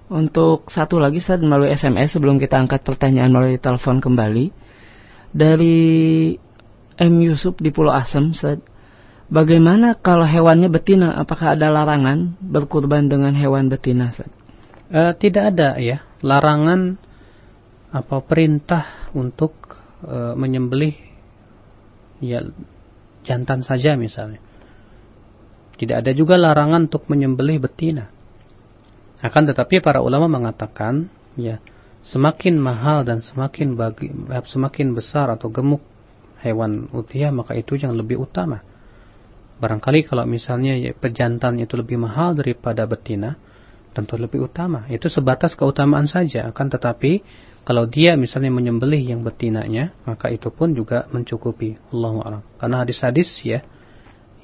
Untuk satu lagi Ustaz melalui SMS sebelum kita angkat pertanyaan melalui telepon kembali dari M. Yusuf di Pulau Asem, Ustaz. Bagaimana kalau hewannya betina? Apakah ada larangan berkurban dengan hewan betina, Ustaz? Uh, tidak ada ya larangan apa perintah untuk uh, menyembelih ya jantan saja misalnya. Tidak ada juga larangan untuk menyembelih betina. Akan tetapi para ulama mengatakan ya semakin mahal dan semakin bagi semakin besar atau gemuk hewan udhiyah maka itu yang lebih utama. Barangkali kalau misalnya ya, pejantan itu lebih mahal daripada betina, tentu lebih utama. Itu sebatas keutamaan saja. Akan tetapi kalau dia misalnya menyembelih yang betinanya, maka itu pun juga mencukupi. Allahu a'lam. Karena hadis-hadis ya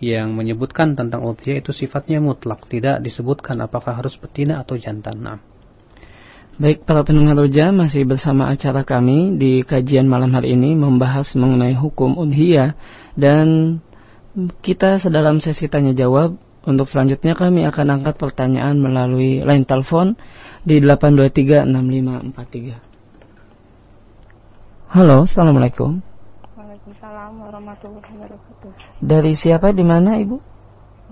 yang menyebutkan tentang udhiyah itu sifatnya mutlak, tidak disebutkan apakah harus betina atau jantan. Nah. Baik, para pendengar roja masih bersama acara kami di kajian malam hari ini membahas mengenai hukum udhiyah dan kita sedalam sesi tanya jawab untuk selanjutnya kami akan angkat pertanyaan melalui line telepon di 8236543. Halo, Assalamualaikum. Waalaikumsalam warahmatullahi wabarakatuh. Dari siapa di mana Ibu?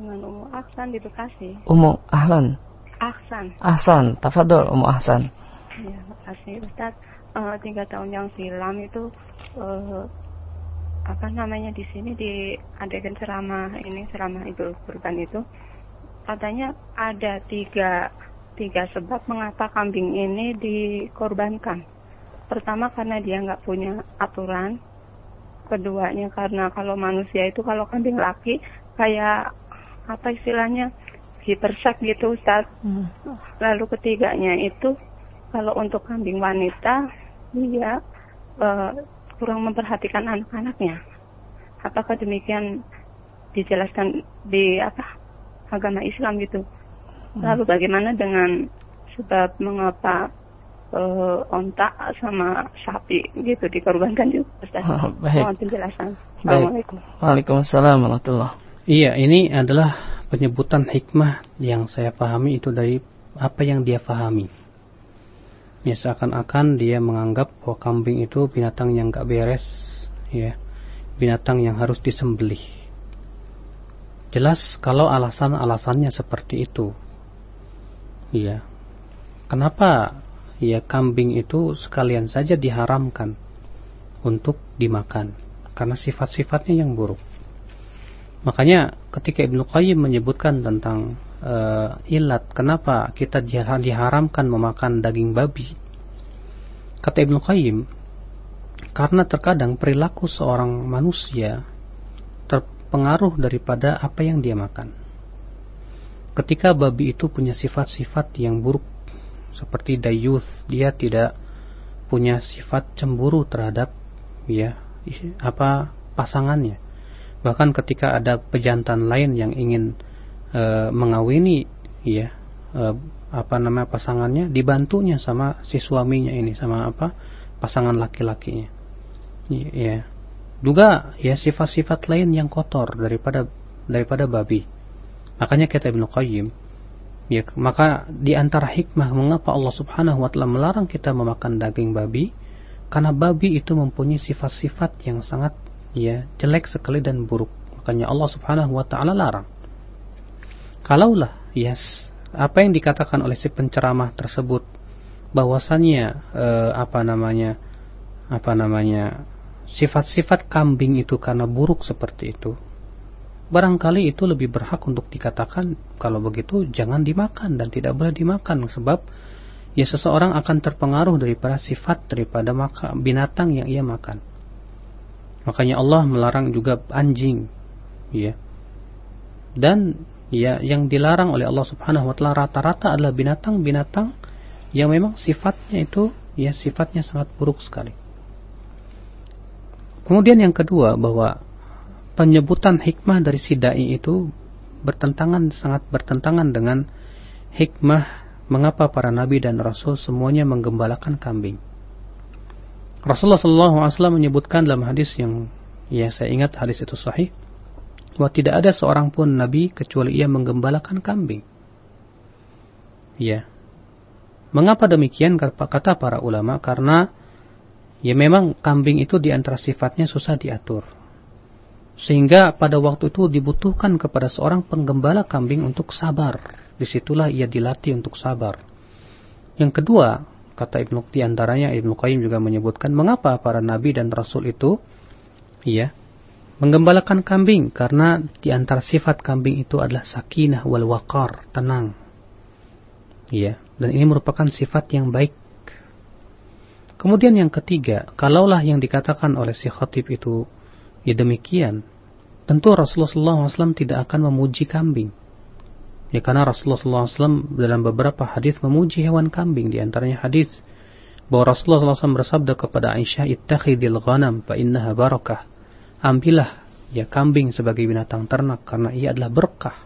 Dengan Umu Aksan di Bekasi. Umu Ahlan. Ahsan. Ahsan, tafadol Umu Ahsan. Ya, makasih Ustaz. Uh, tiga tahun yang silam itu uh, apa namanya di sini di adegan ceramah ini ceramah Idul Kurban itu katanya ada tiga tiga sebab mengapa kambing ini dikorbankan. Pertama karena dia nggak punya aturan. Keduanya karena kalau manusia itu kalau kambing laki kayak apa istilahnya hipersek gitu Ustaz. Hmm. Lalu ketiganya itu kalau untuk kambing wanita dia uh, kurang memperhatikan anak-anaknya. Apakah demikian dijelaskan di apa agama Islam gitu? Hmm. Lalu bagaimana dengan sebab mengapa uh, ontak sama sapi gitu dikorbankan juga Ustaz? Oh, baik. Mohon penjelasan. Assalamualaikum. Waalaikumsalam warahmatullahi Iya, ini adalah penyebutan hikmah yang saya pahami itu dari apa yang dia pahami. Ya seakan-akan dia menganggap bahwa kambing itu binatang yang gak beres, ya, binatang yang harus disembelih. Jelas kalau alasan-alasannya seperti itu, ya, kenapa ya kambing itu sekalian saja diharamkan untuk dimakan karena sifat-sifatnya yang buruk. Makanya ketika Ibnu Qayyim menyebutkan tentang uh, ilat kenapa kita diharamkan memakan daging babi. Kata Ibnu Qayyim, karena terkadang perilaku seorang manusia ter, pengaruh daripada apa yang dia makan. Ketika babi itu punya sifat-sifat yang buruk seperti dayuth, dia tidak punya sifat cemburu terhadap ya apa pasangannya. Bahkan ketika ada pejantan lain yang ingin e, mengawini ya e, apa nama pasangannya dibantunya sama si suaminya ini sama apa pasangan laki-lakinya. Ya. Juga ya sifat-sifat lain yang kotor daripada daripada babi. Makanya kata Ibnu Qayyim, ya maka di antara hikmah mengapa Allah Subhanahu wa taala melarang kita memakan daging babi karena babi itu mempunyai sifat-sifat yang sangat ya jelek sekali dan buruk. Makanya Allah Subhanahu wa taala larang. Kalaulah yes, apa yang dikatakan oleh si penceramah tersebut bahwasannya eh, apa namanya apa namanya sifat-sifat kambing itu karena buruk seperti itu barangkali itu lebih berhak untuk dikatakan kalau begitu jangan dimakan dan tidak boleh dimakan sebab ya seseorang akan terpengaruh daripada sifat daripada maka binatang yang ia makan. Makanya Allah melarang juga anjing ya. Dan ya yang dilarang oleh Allah Subhanahu wa taala rata-rata adalah binatang-binatang yang memang sifatnya itu ya sifatnya sangat buruk sekali Kemudian yang kedua bahwa penyebutan hikmah dari si dai itu bertentangan sangat bertentangan dengan hikmah mengapa para nabi dan rasul semuanya menggembalakan kambing. Rasulullah SAW menyebutkan dalam hadis yang ya saya ingat hadis itu sahih bahwa tidak ada seorang pun nabi kecuali ia menggembalakan kambing. Ya. Mengapa demikian kata para ulama? Karena Ya memang kambing itu di antara sifatnya susah diatur. Sehingga pada waktu itu dibutuhkan kepada seorang penggembala kambing untuk sabar. Di situlah ia dilatih untuk sabar. Yang kedua, kata Ibnu di antaranya Ibnu Qayyim juga menyebutkan mengapa para nabi dan rasul itu ya menggembalakan kambing karena di antara sifat kambing itu adalah sakinah wal waqar, tenang. Ya, dan ini merupakan sifat yang baik Kemudian yang ketiga, kalaulah yang dikatakan oleh si khatib itu ya demikian, tentu Rasulullah SAW tidak akan memuji kambing. Ya karena Rasulullah SAW dalam beberapa hadis memuji hewan kambing, di antaranya hadis bahwa Rasulullah SAW bersabda kepada Aisyah, "Ittakhidil ghanam fa innaha barakah." Ambillah ya kambing sebagai binatang ternak karena ia adalah berkah.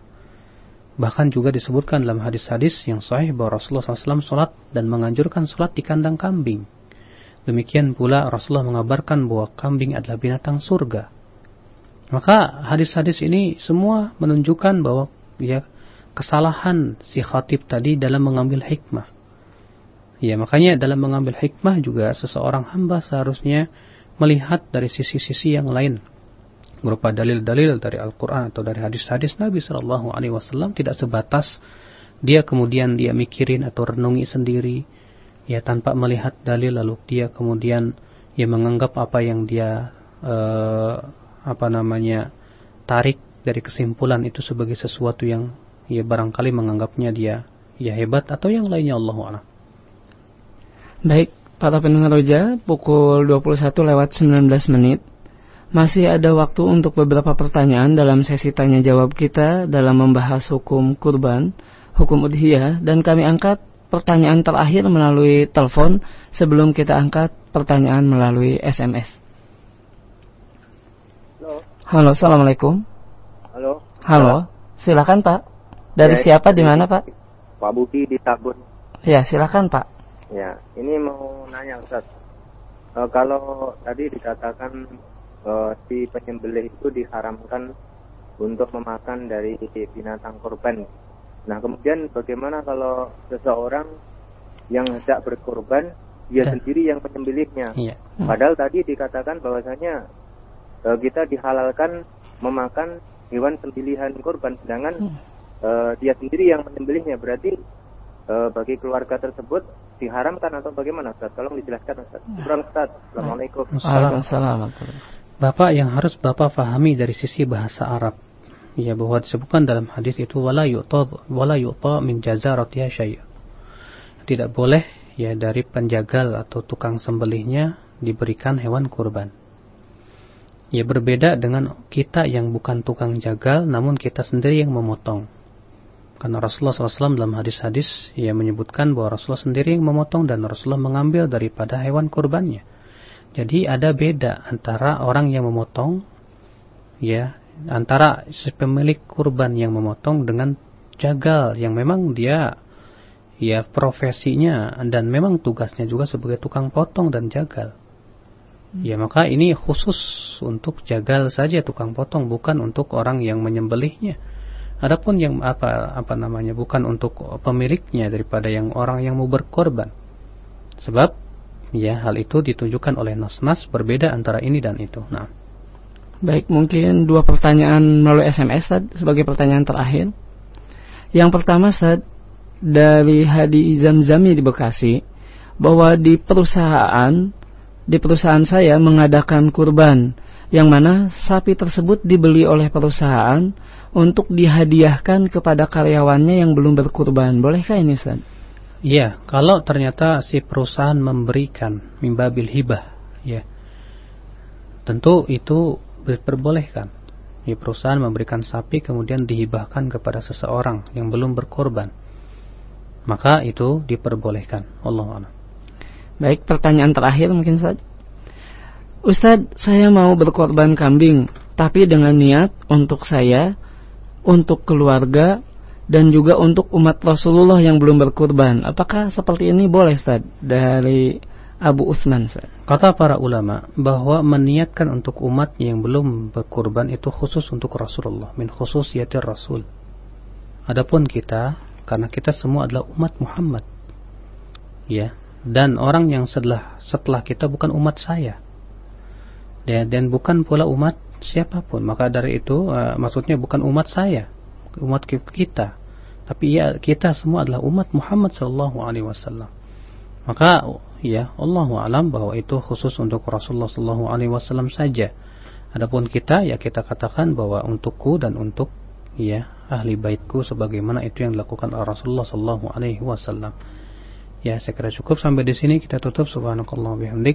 Bahkan juga disebutkan dalam hadis-hadis yang sahih bahwa Rasulullah SAW sholat dan menganjurkan sholat di kandang kambing. Demikian pula Rasulullah mengabarkan bahwa kambing adalah binatang surga. Maka hadis-hadis ini semua menunjukkan bahwa ya kesalahan si khatib tadi dalam mengambil hikmah. Ya, makanya dalam mengambil hikmah juga seseorang hamba seharusnya melihat dari sisi-sisi yang lain berupa dalil-dalil dari Al-Quran atau dari hadis-hadis Nabi Shallallahu Alaihi Wasallam tidak sebatas dia kemudian dia mikirin atau renungi sendiri ya tanpa melihat dalil lalu dia kemudian ya menganggap apa yang dia uh, apa namanya tarik dari kesimpulan itu sebagai sesuatu yang ya barangkali menganggapnya dia ya hebat atau yang lainnya Allah. Baik, para pendengar roja, pukul 21 lewat 19 menit. Masih ada waktu untuk beberapa pertanyaan dalam sesi tanya jawab kita dalam membahas hukum kurban, hukum udhiyah dan kami angkat pertanyaan terakhir melalui telepon sebelum kita angkat pertanyaan melalui SMS. Halo. Halo, assalamualaikum. Halo. Halo, silakan Pak. Dari ya, siapa di mana Pak? Pak Budi di Tabun. Ya, silakan Pak. Ya, ini mau nanya Ustaz. E, kalau tadi dikatakan e, si penyembelih itu diharamkan untuk memakan dari binatang korban Nah, kemudian bagaimana kalau seseorang yang hendak berkorban dia Dan. sendiri yang menyembelihnya? Iya. Hmm. Padahal tadi dikatakan bahwasanya e, kita dihalalkan memakan hewan sembelihan korban sedangkan hmm. e, dia sendiri yang menyembelihnya. Berarti e, bagi keluarga tersebut diharamkan atau bagaimana Ustaz? Tolong dijelaskan Ustaz. Kurang Ustaz. Assalamualaikum. Waalaikumsalam. Bapak yang harus Bapak fahami dari sisi bahasa Arab ya bahwa disebutkan dalam hadis itu wala yu'ta wala yu'ta min jazaratiha syai' tidak boleh ya dari penjagal atau tukang sembelihnya diberikan hewan kurban ya berbeda dengan kita yang bukan tukang jagal namun kita sendiri yang memotong. Karena Rasulullah SAW dalam hadis-hadis ia menyebutkan bahwa Rasulullah sendiri yang memotong dan Rasulullah mengambil daripada hewan kurbannya. Jadi ada beda antara orang yang memotong ya antara pemilik kurban yang memotong dengan jagal yang memang dia ya profesinya dan memang tugasnya juga sebagai tukang potong dan jagal. Ya maka ini khusus untuk jagal saja tukang potong bukan untuk orang yang menyembelihnya. Adapun yang apa apa namanya bukan untuk pemiliknya daripada yang orang yang mau berkorban. Sebab ya hal itu ditunjukkan oleh nas-nas berbeda antara ini dan itu. Nah. Baik, mungkin dua pertanyaan melalui SMS sebagai pertanyaan terakhir. Yang pertama Tad, dari Hadi Zamzami di Bekasi bahwa di perusahaan di perusahaan saya mengadakan kurban yang mana sapi tersebut dibeli oleh perusahaan untuk dihadiahkan kepada karyawannya yang belum berkurban. Bolehkah ini, Ustaz? Iya, kalau ternyata si perusahaan memberikan mimbabil hibah, ya. Tentu itu diperbolehkan. Ya, perusahaan memberikan sapi kemudian dihibahkan kepada seseorang yang belum berkorban. Maka itu diperbolehkan. Allah Baik, pertanyaan terakhir mungkin saja. Ustadz, saya mau berkorban kambing, tapi dengan niat untuk saya, untuk keluarga, dan juga untuk umat Rasulullah yang belum berkorban. Apakah seperti ini boleh, Ustaz? Dari Abu Uthman, Ustaz. Kata para ulama bahwa meniatkan untuk umat yang belum berkorban itu khusus untuk Rasulullah, min khusus yatir Rasul. Adapun kita, karena kita semua adalah umat Muhammad. Ya, dan orang yang setelah setelah kita bukan umat saya dan bukan pula umat siapa pun. Maka dari itu uh, maksudnya bukan umat saya umat kita. Tapi ya kita semua adalah umat Muhammad sallallahu alaihi wasallam. Maka ya Allah alam bahwa itu khusus untuk Rasulullah sallallahu alaihi wasallam saja. Adapun kita ya kita katakan bahwa untukku dan untuk ya ahli baitku sebagaimana itu yang dilakukan Rasulullah sallallahu alaihi wasallam. Ya, saya kira cukup sampai di sini. Kita tutup subhanakallah bihamdik.